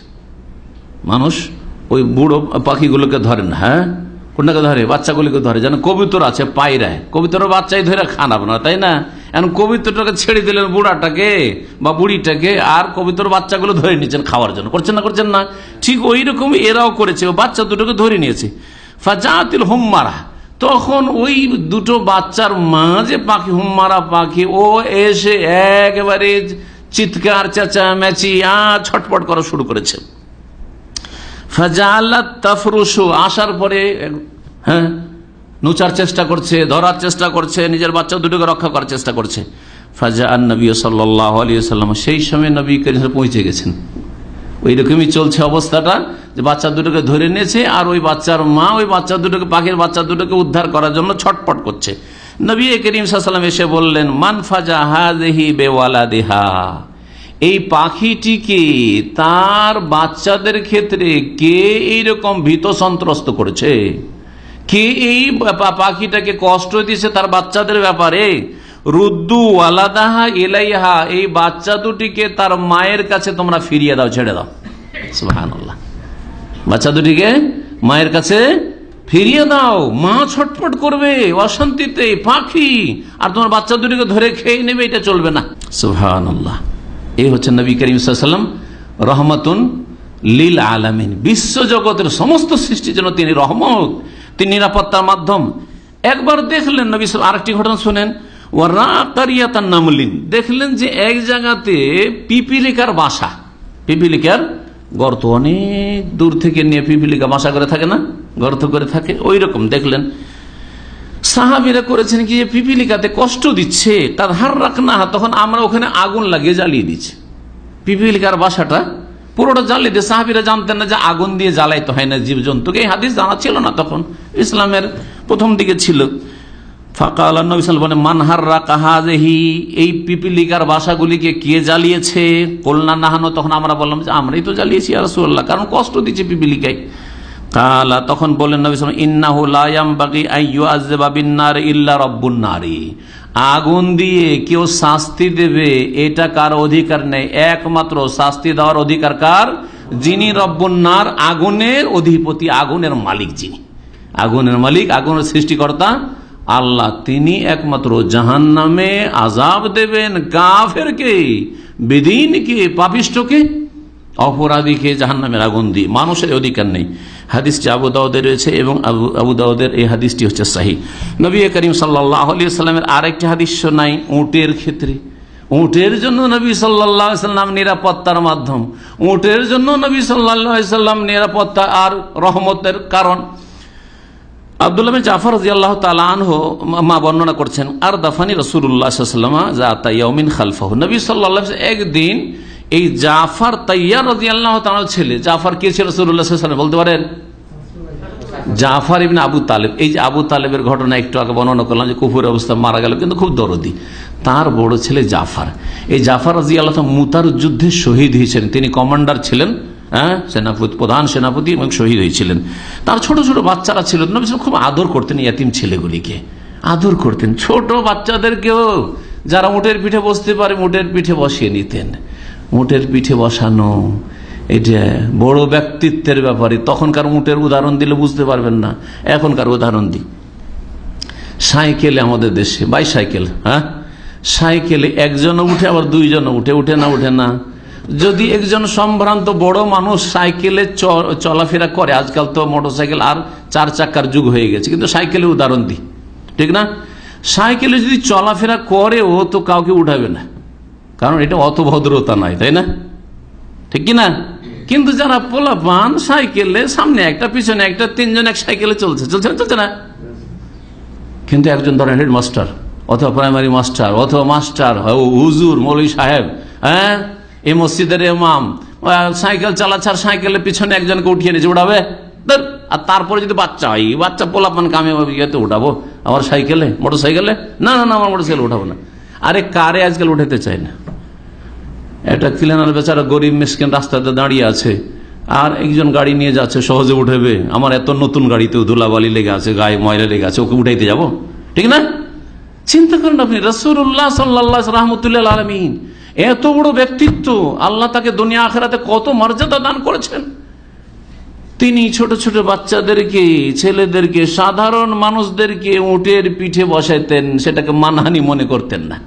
মানুষ ওই বুড়ো পাখিগুলোকে ধরেন হ্যাঁ? কোনটাকে ধরে? বাচ্চাগুলিকে ধরে। যেন কবিতর আছে পায়রায় কবিতর বাচ্চাই ধরে খান আপনার, তাই না? এখন কবিতরটাকে ছেড়ে দিলেন বুড়াটাকে বা বুড়িটাকে, আর কবিতর বাচ্চাগুলো ধরে নিয়েছেন খাওয়ার জন্য। করছেন না করছেন না? ঠিক ওই রকম এরাও করেছে। বাচ্চা দুটোকে ধরে নিয়েছে। ফাজাতিল হুম্মারা। তখন ওই দুটো বাচ্চার মা যে পাখি, হুম্মারা পাখি, ও এসে একেবারে চিৎকার চেঁচা মেচি আ ছটপট করা শুরু করেছে। ফাজাল্লাত তাফরুসু, আসার পরে হ্যাঁ নুচার চেষ্টা করছে, ধরার চেষ্টা করছে, নিজের বাচ্চা দুটোকে রক্ষা করার চেষ্টা করছে। ফাজা আন নবী সাল্লাহ আলী সাল্লাম সেই সময় নবী করিম পৌঁছে গেছেন। ওই রকমই চলছে অবস্থাটা, যে বাচ্চা দুটোকে ধরে নিয়েছে, আর ওই বাচ্চার মা ওই বাচ্চা দুটোকে, পাখির বাচ্চা দুটোকে উদ্ধার করার জন্য ছটপট করছে। নবী করিম সাল্লাম এসে বললেন, মান ফাজা হা দেহি বেওয়ালা দেহা এই পাখিটিকে তার বাচ্চাদের ক্ষেত্রে কে এইরকম ভীত সন্ত্রস্ত করেছে? কে এই পাখিটাকে কষ্ট দিয়েছে তার বাচ্চাদের ব্যাপারে? রুদ্দু আলাদাহা এলাইহা এই বাচ্চা দুটিকে তার মায়ের কাছে তোমরা ফিরিয়ে দাও, ছেড়ে দাও। সুহান বাচ্চা দুটিকে মায়ের কাছে ফিরিয়ে দাও। মা ছটফট করবে অশান্তিতে, পাখি। আর তোমার বাচ্চা দুটিকে ধরে খেয়ে নেবে, এটা চলবে না। সুহান আল্লাহ এই হচ্ছে নবী করিম সাল্লাম রহমতুন লীল আলামিন। বিশ্ব জগতের সমস্ত সৃষ্টির জন্য তিনি রহমত, তিনি নিরাপত্তার মাধ্যম। একবার দেখলেন নবী আরেকটি ঘটনা শোনেন ওরা কারিয়াতার নামলিন। দেখলেন যে এক জায়গাতে পিপিলিকার বাসা, পিপিলিকার গর্ত, অনেক দূর থেকে নিয়ে পিপিলিকা বাসা করে থাকে না? গর্ত করে থাকে ওই রকম দেখলেন। সাহাবিরা করেছেন কি যে পিপিলিকাতে কষ্ট দিচ্ছে, তার হার রাখ না তখন আমরা ওখানে আগুন লাগিয়ে জ্বালিয়ে দিচ্ছি। পিপিলিকার বাসাটা পুরোটা জ্বালিয়ে দিয়ে সাহাবিরা জানতেন না যে আগুন দিয়ে জ্বালাইতে হয় না জীবজন্তুকে। এই হাদিস জানা ছিল না তখন, ইসলামের প্রথম দিকে ছিল। ফাঁকা আল্লাহ নবী সাল বলে মানহাররা কাহাজেহি এই পিপিলিকার বাসাগুলিকে কে জ্বালিয়েছে? কল্যাণ নাহানো, তখন আমরা বললাম যে, আমরাই তো জ্বালিয়েছি আর রসুল্লাহ কারণ কষ্ট দিচ্ছে পিপিলিকায়। তখন বললেন নবী সাল ইন্নাহু লায়াম বাকি আইয়ু ইল্লা রব্বুন নারী। আগুন দিয়ে কেউ শাস্তি দেবে, এটা কার অধিকার নেই? একমাত্র শাস্তি দেওয়ার অধিকার কার? যিনি রব্বন্নার আগুনের অধিপতি, আগুনের মালিক যিনি। আগুনের মালিক, আগুনের সৃষ্টিকর্তা আল্লাহ। তিনি একমাত্র জাহান নামে আজাব দেবেন। কাফেরকে, বেদিনকে পাপিষ্টকে অপরাধীকে জাহান নামের আগুন দিয়ে মানুষের অধিকার নেই। হাদিসটি আবু দাউদে রয়েছে এবং আবু আবু দাউদের এই হাদিসটি হচ্ছে সাহি নবী করিম সাল্লাহ আলী সাল্লামের আরেকটি হাদিস নাই উটের ক্ষেত্রে। উটের জন্য নবী সাল্লাহ সাল্লাম নিরাপত্তার মাধ্যম। উটের জন্য নবী সাল্লাহ সাল্লাম নিরাপত্তা আর রহমতের কারণ। আবদুল্লাহ জাফর রাজি আল্লাহ তালাহ মা বর্ণনা করছেন আর দাফানি রসুল্লাহামা জাতাইমিন খালফাহ। নবী সাল্লাহ একদিন এই জাফর তাইয়ার রাজি আল্লাহ তালার ছেলে। জাফার কে ছিল রসুল্লাহ বলতে পারেন? জাফর ইবিন আবু তালেব। এই যে আবু তালেবের ঘটনা একটু আগে বর্ণনা করলাম যে কুফুর অবস্থা মারা গেল, কিন্তু খুব দরদি। তার বড় ছেলে জাফর। এই জাফর রাজি আল্লাহ মুতার যুদ্ধে শহীদ হয়েছিলেন। তিনি কমান্ডার ছিলেন হ্যাঁ সেনাপতি, প্রধান সেনাপতি এবং শহীদ হয়েছিলেন। তার ছোট ছোট বাচ্চারা ছিল। খুব আদর করতেন ইয়াতিম ছেলেগুলিকে। আদর করতেন। ছোট বাচ্চাদেরকেও যারা উটের পিঠে বসতে পারে উটের পিঠে বসিয়ে নিতেন। উটের পিঠে বসানো এটা বড় ব্যক্তিত্বের ব্যাপারে, তখনকার উটের উদাহরণ দিলে বুঝতে পারবেন না, এখনকার উদাহরণ দিই। সাইকেলে আমাদের দেশে, বাই সাইকেল হ্যাঁ? সাইকেলে একজনও উঠে, আবার দুইজনও উঠে উঠে না উঠে না। যদি একজন সম্ভ্রান্ত বড় মানুষ সাইকেলে চলাফেরা করে, আজকাল তো মোটরসাইকেল আর চার চাকার যুগ হয়ে গেছে, কিন্তু সাইকেলে উদাহরণ দিই, ঠিক না? সাইকেলে যদি চলাফেরা করে ও তো কাউকে উঠাবে না। কারণ এটা অত ভদ্রতা নাই, তাই না? ঠিক কিনা? কিন্তু যারা পোলা পান সাইকেলে, সামনে একটা, পিছনে একটা, তিনজন এক সাইকেলে চলছে। চলছে না চলছে না? কিন্তু একজন ধরেন হেডমাস্টার, অথবা প্রাইমারি মাস্টার, অথবা মাস্টার হুজুর, মৌলী সাহেব হ্যাঁ? এই মসজিদের এমাম সাইকেল চালাচ্ছে আর সাইকেলের পিছনে একজনকে উঠিয়ে নিয়েছে উঠাবে? আর তারপরে যদি বাচ্চা হয়, বাচ্চা পোলাপান কামে ইয়েতে উঠাবো। আমার সাইকেলে মোটর সাইকেলে না না না, আমার মোটর সাইকেল উঠাবো না। আরে কারে আজকাল উঠাতে চাই না? একটা ক্লিনার বেচারা গরিব মিসকিন রাস্তাতে দাঁড়িয়ে আছে, আর একজন গাড়ি নিয়ে যাচ্ছে, সহজে উঠেবে। আমার এত নতুন গাড়িতে ধুলাবালি লেগে আছে, গায়ে ময়লা লেগে আছে, ওকে উঠাইতে যাব? ঠিক না? চিন্তা করেন আপনি রসুল্লাহ সাল্লাহ রহমতুল্লাহ আলমিন, এত বড় ব্যক্তিত্ব, আল্লাহ তাকে দুনিয়া আখেরাতে কত মর্যাদা দান করেছেন? তিনি ছোট ছোট বাচ্চাদেরকে, ছেলেদেরকে, সাধারণ মানুষদেরকে উটের পিঠে বসাইতেন, সেটাকে মানহানি মনে করতেন না।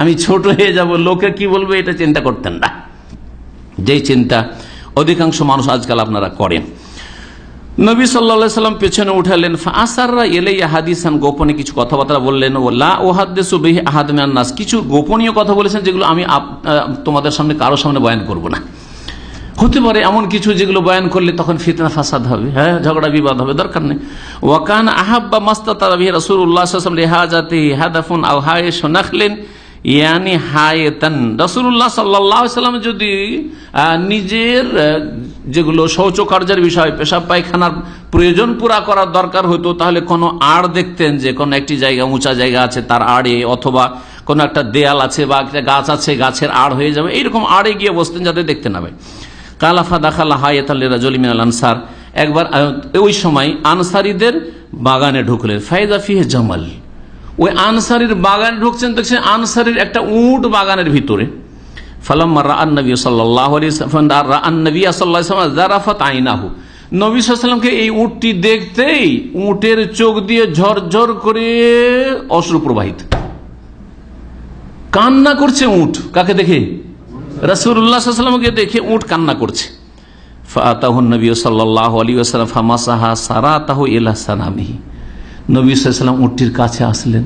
আমি ছোট হয়ে যাব, লোকে কি বলবে এটা চিন্তা করতেন না। যেই চিন্তা অধিকাংশ মানুষ আজকাল আপনারা করেন নবী সাল্লা সাল্লাম পেছনে উঠালেন আসাররা এলে হাদিসান, গোপনে কিছু কথাবার্তা বললেন, ও লা ওহাদ্দেসুবিহ আহাদমিয়ান্নাস কিছু গোপনীয় কথা বলেছেন, যেগুলো আমি তোমাদের সামনে কারও সামনে বয়ান করব না। হতে পারে এমন কিছু যেগুলো বয়ান করলে তখন ফিতনা ফাসাদ হবে হ্যাঁ? ঝগড়া, বিবাদ হবে, দরকার নেই। ওয়াকান আহাব্বা মাস্তা তারাবি রসুল্লাহ লেহাজাতে হাদাফুন আও হায় সোনাখলেন ইয়ানি হায়েতান। রসুল্লাহ সাল্লাম যদি নিজের যেগুলো শৌচকার্যের বিষয়, পেশাব পায়খানার প্রয়োজন পুরা করার দরকার হতো, তাহলে কোনো আড় দেখতেন যে কোনো একটি জায়গা, উঁচা জায়গা আছে, তার আড়ে অথবা কোনো একটা দেয়াল আছে বা একটা গাছ আছে, গাছের আড় হয়ে যাবে। এইরকম আড়ে গিয়ে বসতেন যাতে দেখতে না কালাফা দাখালা আল আনসার। একবার ওই সময় আনসারিদের বাগানে ঢুকলেন। ফায়দা ফিহে জামাল। ওই আনসারির বাগানে ঢুকছেন দেখছেন আনসারির একটা উট বাগানের ভিতরে। সাল্লামকে এই দেখতেই চোখ দিয়ে ঝরঝর করে কান্না করছে উঁট। কাকে দেখে? রসুল্লাহামকে দেখে উঁট কান্না করছে। ফাতাহুন নবী সাল্লাহ আলী ফামাসাহা সারা তাহ এলা সানামিহি। নবী সাল্লাম উঁটটির কাছে আসলেন।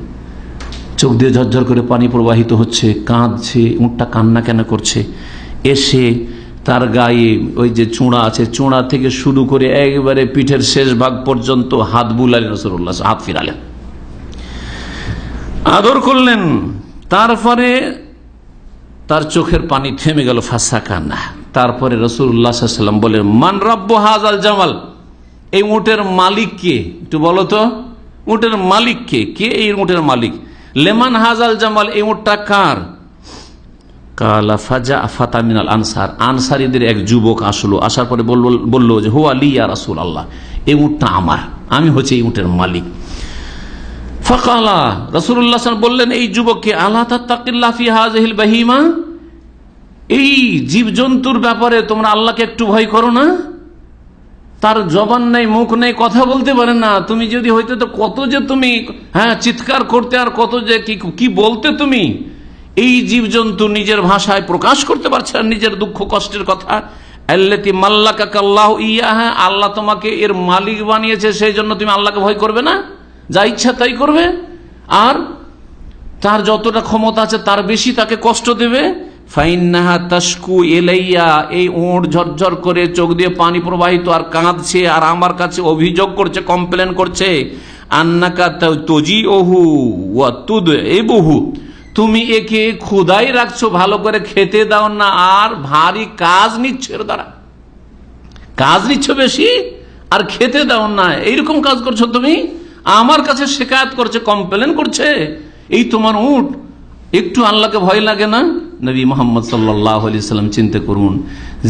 চোখ দিয়ে ঝরঝর করে পানি প্রবাহিত হচ্ছে, কাঁদছে, উঁটটা কান্না কেন করছে? এসে তার গায়ে ওই যে চূড়া আছে, চূড়া থেকে শুরু করে একবারে পিঠের শেষ ভাগ পর্যন্ত হাত বুলালেন রসুল্লাহ হাত ফিরালেন। আদর করলেন। তারপরে তার চোখের পানি থেমে গেল ফাঁসা কান্না তারপরে রসুল্লাহাম বলেন, মান রব্য হাজাল জামাল? এই উটের মালিক কে? একটু বলো তো। উটের মালিক কে? কে এই উটের মালিক? লেমান হাজাল জামাল, এই উটটা কার? কালা ফাজা ফাতামিনাল আনসার। আনসারিদের এক যুবক আসলো, আসার পরে বলল যে হো আলী রাসুল আল্লাহ এই উটটা আমার, আমি হচ্ছে এই উটের মালিক। ফকালা রসুল্লাহ বললেন, এই যুবককে আল্লাহ তাকিল্লাফি হাজহিল বাহিমা? এই জীবজন্তুর ব্যাপারে তোমরা আল্লাহকে একটু ভয় করো না। তার জবান নেই, মুখ নেই, কথা বলতে পারে না। তুমি যদি হইতে তো কত যে তুমি হ্যাঁ চিৎকার করতে আর কত যে কি বলতে তুমি? এই জীবজন্তু নিজের ভাষায় প্রকাশ করতে পারছে আর নিজের দুঃখ, কষ্টের কথা। আল্লাতি মাল্লাকা কাল্লাহ ইয়া আল্লাহ তোমাকে এর মালিক বানিয়েছে, সেই জন্য তুমি আল্লাহকে ভয় করবে না? যা ইচ্ছা তাই করবে। আর তার যতটা ক্ষমতা আছে, তার বেশি তাকে কষ্ট দেবে। ফাইনাহা তাস্কু এলাইয়া এই ওঁট ঝরঝর করে চোখ দিয়ে পানি প্রবাহিত আর কাঁদছে আর আমার কাছে অভিযোগ করছে কমপ্লেন করছে। আন্নাকা তজি ওহু ওয়া তুদ এ বহু তুমি একে ক্ষুদাই রাখছো, ভালো করে খেতে দাও না, আর ভারী কাজ নিচ্ছ এর দ্বারা। কাজ নিচ্ছ বেশি, আর খেতে দাও না। এইরকম কাজ করছ তুমি? আমার কাছে শেখায়ত করছে কমপ্লেন করছে। এই তোমার উঠ একটু আল্লাহকে ভয় লাগে না? নবী মোহাম্মদ সাল্লাম চিন্তা করুন,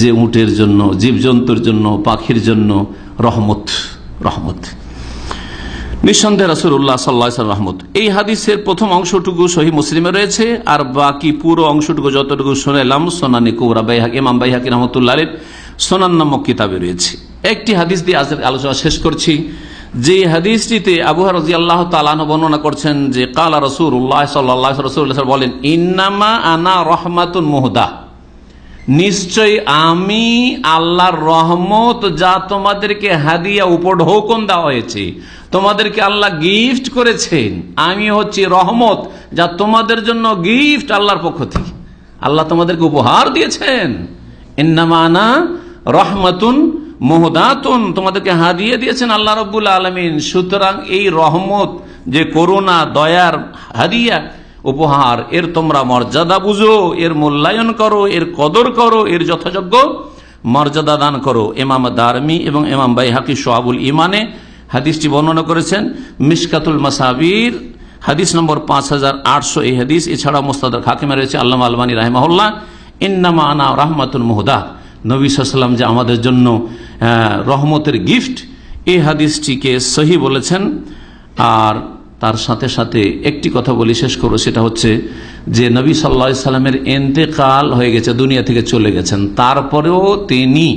যে উটের জন্য, জীবজন্তুর জন্য, পাখির জন্য রহমত রহমত। নিঃসন্দেহ রাসুল্লাহ সাল্লাহ রহমত। এই হাদিসের প্রথম অংশটুকু সহি মুসলিমে রয়েছে, আর বাকি পুরো অংশটুকু যতটুকু শুনেলাম, সোনানি কৌরা বাইহাক, ইমাম বাইহাকি রহমতুল্লাহ সোনান নামক কিতাবে রয়েছে। একটি হাদিস দিয়ে আজকের আলোচনা শেষ করছি। যে হাদিসটিতে আবু রাজি আল্লাহ বর্ণনা করছেন যে কালা রসুল্লাহ বলেন, ইন্নামা আনা রহমাতুন মোহদা। নিশ্চয় আমি আল্লাহর রহমত যা তোমাদেরকে হাদিয়া উপঢৌকন দেওয়া হয়েছে, তোমাদেরকে আল্লাহ গিফট করেছেন, আমি হচ্ছি রহমত যা তোমাদের জন্য গিফট আল্লাহর পক্ষ থেকে। আল্লাহ তোমাদেরকে উপহার দিয়েছেন। ইন্নামানা রহমাতুন মোহদাতুন, তোমাদেরকে হাদিয়ে দিয়েছেন আল্লাহ রব্বুল আলমিন। সুতরাং এই রহমত যে করুণা, দয়ার হাদিয়া, উপহার, এর তোমরা মর্যাদা বুঝো, এর মূল্যায়ন করো, এর কদর করো, এর যথাযোগ্য মর্যাদা দান করো। এমাম দারমি এবং এমাম বাইহাকি সোহাবুল ইমানে হাদিসটি বর্ণনা করেছেন মিসকাতুল মাসাবির, হাদিস নম্বর পাঁচ হাজার আটশো এই হাদিস। এছাড়া মোস্তাদ হাকিমা রয়েছে আল্লাহ আলমানী রাহমাহুল্লাহ। ইন্নামা আনা রহমাতুল মোহদা নবী সাল্লাম যে আমাদের জন্য রহমতের গিফট এই হাদিসটিকে সহি বলেছেন। আর তার সাথে সাথে একটি কথা বলি, শেষ করব, সেটা হচ্ছে যে নবী সাল্লা সাল্লামের এন্তেকাল হয়ে গেছে, দুনিয়া থেকে চলে গেছেন। তারপরেও তিনি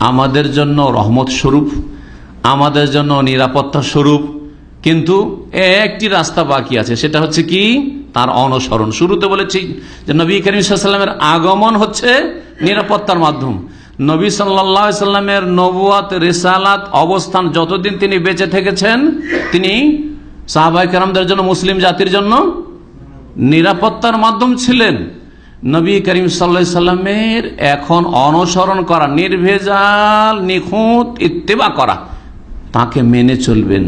আমাদের জন্য রহমত স্বরূপ, আমাদের জন্য নিরাপত্তা স্বরূপ, কিন্তু একটি রাস্তা বাকি আছে, সেটা হচ্ছে কি? তার অনুসরণ। শুরুতে বলেছি যে নবী করিমের আগমন হচ্ছে নিরাপত্তার মাধ্যম। নবী সাল্লামের নবুয়াত, রেসালাত, অবস্থান যতদিন তিনি বেঁচে থেকেছেন, তিনি সাহাবাই কেরামদের জন্য, মুসলিম জাতির জন্য নিরাপত্তার মাধ্যম ছিলেন। নবী করিম সাল্লা সাল্লামের এখন অনুসরণ করা, নির্ভেজাল, নিখুঁত, ইত্তেবা করা। তাকে মেনে চলবেন,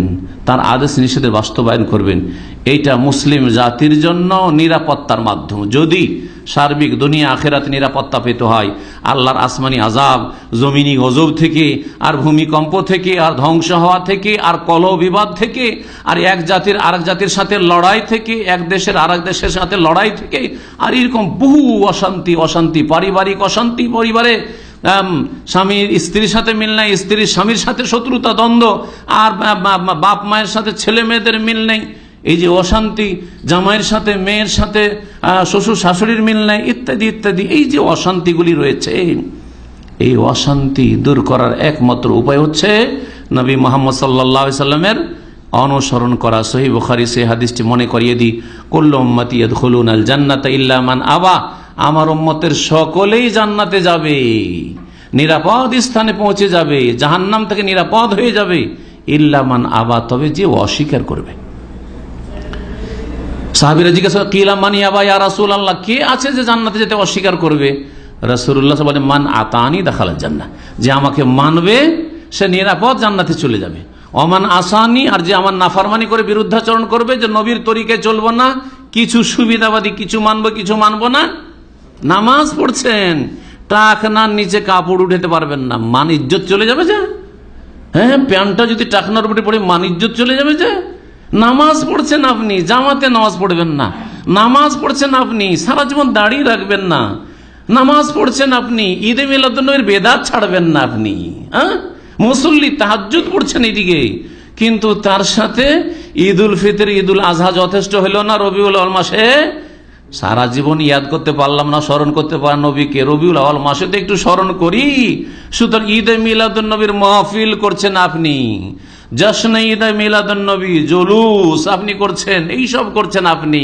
তার আদেশ নিষেধের বাস্তবায়ন করবেন। এইটা মুসলিম জাতির জন্য নিরাপত্তার মাধ্যম। যদি সার্বিক দুনিয়া আখেরাত নিরাপত্তা পেতে হয়, আল্লাহর আসমানি আজাব জমিনি গজব থেকে, আর ভূমিকম্প থেকে, আর ধ্বংস হওয়া থেকে, আর কলহ বিবাদ থেকে, আর এক জাতির আরেক জাতির সাথে লড়াই থেকে, এক দেশের আরেক দেশের সাথে লড়াই থেকে, আর এরকম বহু অশান্তি অশান্তি, পারিবারিক অশান্তি পরিবারে স্বামীর স্ত্রীর সাথে মিল নেই, স্ত্রীর স্বামীর সাথে শত্রুতা, দ্বন্দ্ব, আর বাপ মায়ের সাথে ছেলে মেয়েদের মিল নেই। এই যে অশান্তি, জামাইয়ের সাথে, মেয়ের সাথে শ্বশুর শাশুড়ির মিল নেই, ইত্যাদি ইত্যাদি। এই যে অশান্তিগুলি রয়েছে, এই অশান্তি দূর করার একমাত্র উপায় হচ্ছে নবী মোহাম্মদ সাল্লা সাল্লামের অনুসরণ করা। সহি বুখারি সে হাদিসটি মনে করিয়ে দিই কল্লম্মতি খুলুন আল জান্নাত ইল্লামান আবা। আমার উম্মতের সকলেই জান্নাতে যাবে। নিরাপদ স্থানে পৌঁছে যাবে, জাহান্নাম থেকে নিরাপদ হয়ে যাবে। ইল্লামান আবা, তবে যে অস্বীকার করবে। সাহাবিরা জিজ্ঞাসা কিলা মানি আবা ইয়া রাসুল আল্লাহ কে আছে যে জান্নাতে যেতে অস্বীকার করবে? রাসুল্লাহ বলে মান আতানি দেখাল জান্না যে আমাকে মানবে, সে নিরাপদ জান্নাতে চলে যাবে। অমান আসানি, আর যে আমার নাফারমানি করে বিরুদ্ধাচরণ করবে, যে নবীর তরিকে চলবো না, কিছু সুবিধাবাদী কিছু মানবো কিছু মানবো না নামাজ পড়ছেন টাকনার নিচে কাপড় উঠাতে পারবেন না, মান ইজ্জত চলে যাবে যে? হ্যাঁ প্যান্টটা যদি টাকনার উপরে পড়ে মান ইজ্জত চলে যাবে যে? নামাজ পড়ছেন আপনি, জামাতে নামাজ পড়বেন না। নামাজ পড়ছেন আপনি, সারা জীবন দাঁড়িয়ে রাখবেন না। নামাজ পড়ছেন আপনি, ঈদে মিলাদুন্নবীর বেদাত ছাড়বেন না আপনি হ্যাঁ? মুসল্লি তাহাজুদ পড়ছেন এদিকে, কিন্তু তার সাথে ঈদ উল ফিতর ঈদ উল আজহা যথেষ্ট হইল না রবিউল মাসে? সারা জীবন ইয়াদ করতে পারলাম না, স্মরণ করতে পারলাম নবীকে। রবিউল আওয়াল মাসে তো একটু স্মরণ করি। সুতরাং ঈদে মিলাদুল নবীর মাহফিল করছেন আপনি। জশ্ন ঈদে মিলাদুল নবী, জলুস আপনি করছেন, এইসব করছেন আপনি।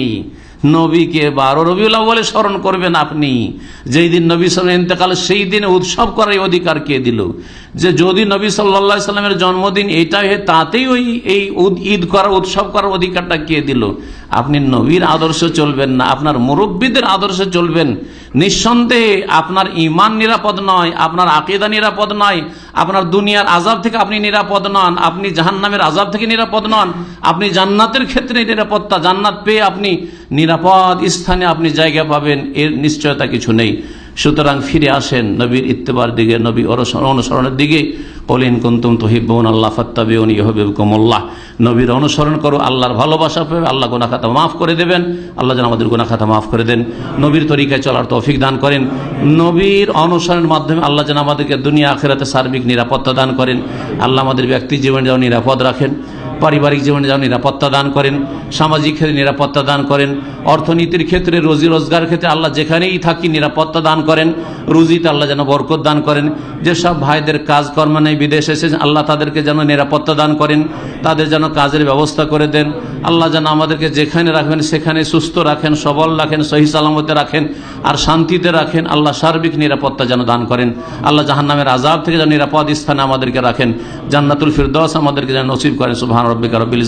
নবীকে বারো রবিউল বলে স্মরণ করবেন আপনি। যেই দিন নবী সাল্লাম ইন্তেকাল সেই দিনে উৎসব করার অধিকার কে দিল? যে যদি নবী সাল্লা সাল্লামের জন্মদিন এটা হয়, তাতেই ওই, এই ঈদ করার, উৎসব করার অধিকারটা কে দিল? আপনি নবীর আদর্শ চলবেন না, আপনার মুরব্বীদের আদর্শে চলবেন। নিঃসন্দেহে আপনার ইমান নিরাপদ নয়, আপনার আকিদা নিরাপদ নয়, আপনার দুনিয়ার আজাব থেকে আপনি নিরাপদ নন, আপনি জাহান্নামের আজাব থেকে নিরাপদ নন, আপনি জান্নাতের ক্ষেত্রে নিরাপত্তা, জান্নাত পেয়ে আপনি নিরাপদ স্থানে আপনি জায়গা পাবেন, এর নিশ্চয়তা কিছু নেই। সুতরাং ফিরে আসেন নবীর ইত্তেবার দিকে, নবী অনুসরণের দিকে। কলিন কুন্তুম তহিবন আল্লাহ ফত্তাবিউন ইহবিবকুমুল্লাহ নবীর অনুসরণ করো, আল্লাহর ভালোবাসা পেবে আল্লাহ গোনা খাতা মাফ করে দেবেন। আল্লাহ যেন আমাদের গোনা খাতা মাফ করে দেন। নবীর তরিকায় চলার তৌফিক দান করেন। নবীর অনুসরণের মাধ্যমে আল্লাহ যেন আমাদেরকে দুনিয়া আখেরাতে সার্বিক নিরাপত্তা দান করেন। আল্লাহ আমাদের ব্যক্তি জীবন যেন নিরাপদ রাখেন। পারিবারিক জীবনে যেন নিরাপত্তা দান করেন, সামাজিক ক্ষেত্রে নিরাপত্তা দান করেন, অর্থনীতির ক্ষেত্রে রোজি রোজগার ক্ষেত্রে আল্লাহ যেখানেই থাকি নিরাপত্তা দান করেন, রুজিতে আল্লাহ যেন বরকত দান করেন। যেসব ভাইদের কাজকর্ম নেই, বিদেশে এসে আল্লাহ তাদেরকে যেন নিরাপত্তা দান করেন, তাদের যেন কাজের ব্যবস্থা করে দেন। আল্লাহ যেন আমাদেরকে যেখানে রাখবেন, সেখানে সুস্থ রাখেন, সবল রাখেন, সহি সালামতে রাখেন আর শান্তিতে রাখেন। আল্লাহ সার্বিক নিরাপত্তা যেন দান করেন। আল্লাহ জাহান্নামের আজাব থেকে যেন নিরাপদ স্থানে আমাদেরকে রাখেন। জান্নাতুল ফিরদৌস আমাদেরকে যেন নসিব করেন সুবহান রব্বিকা রব্বিল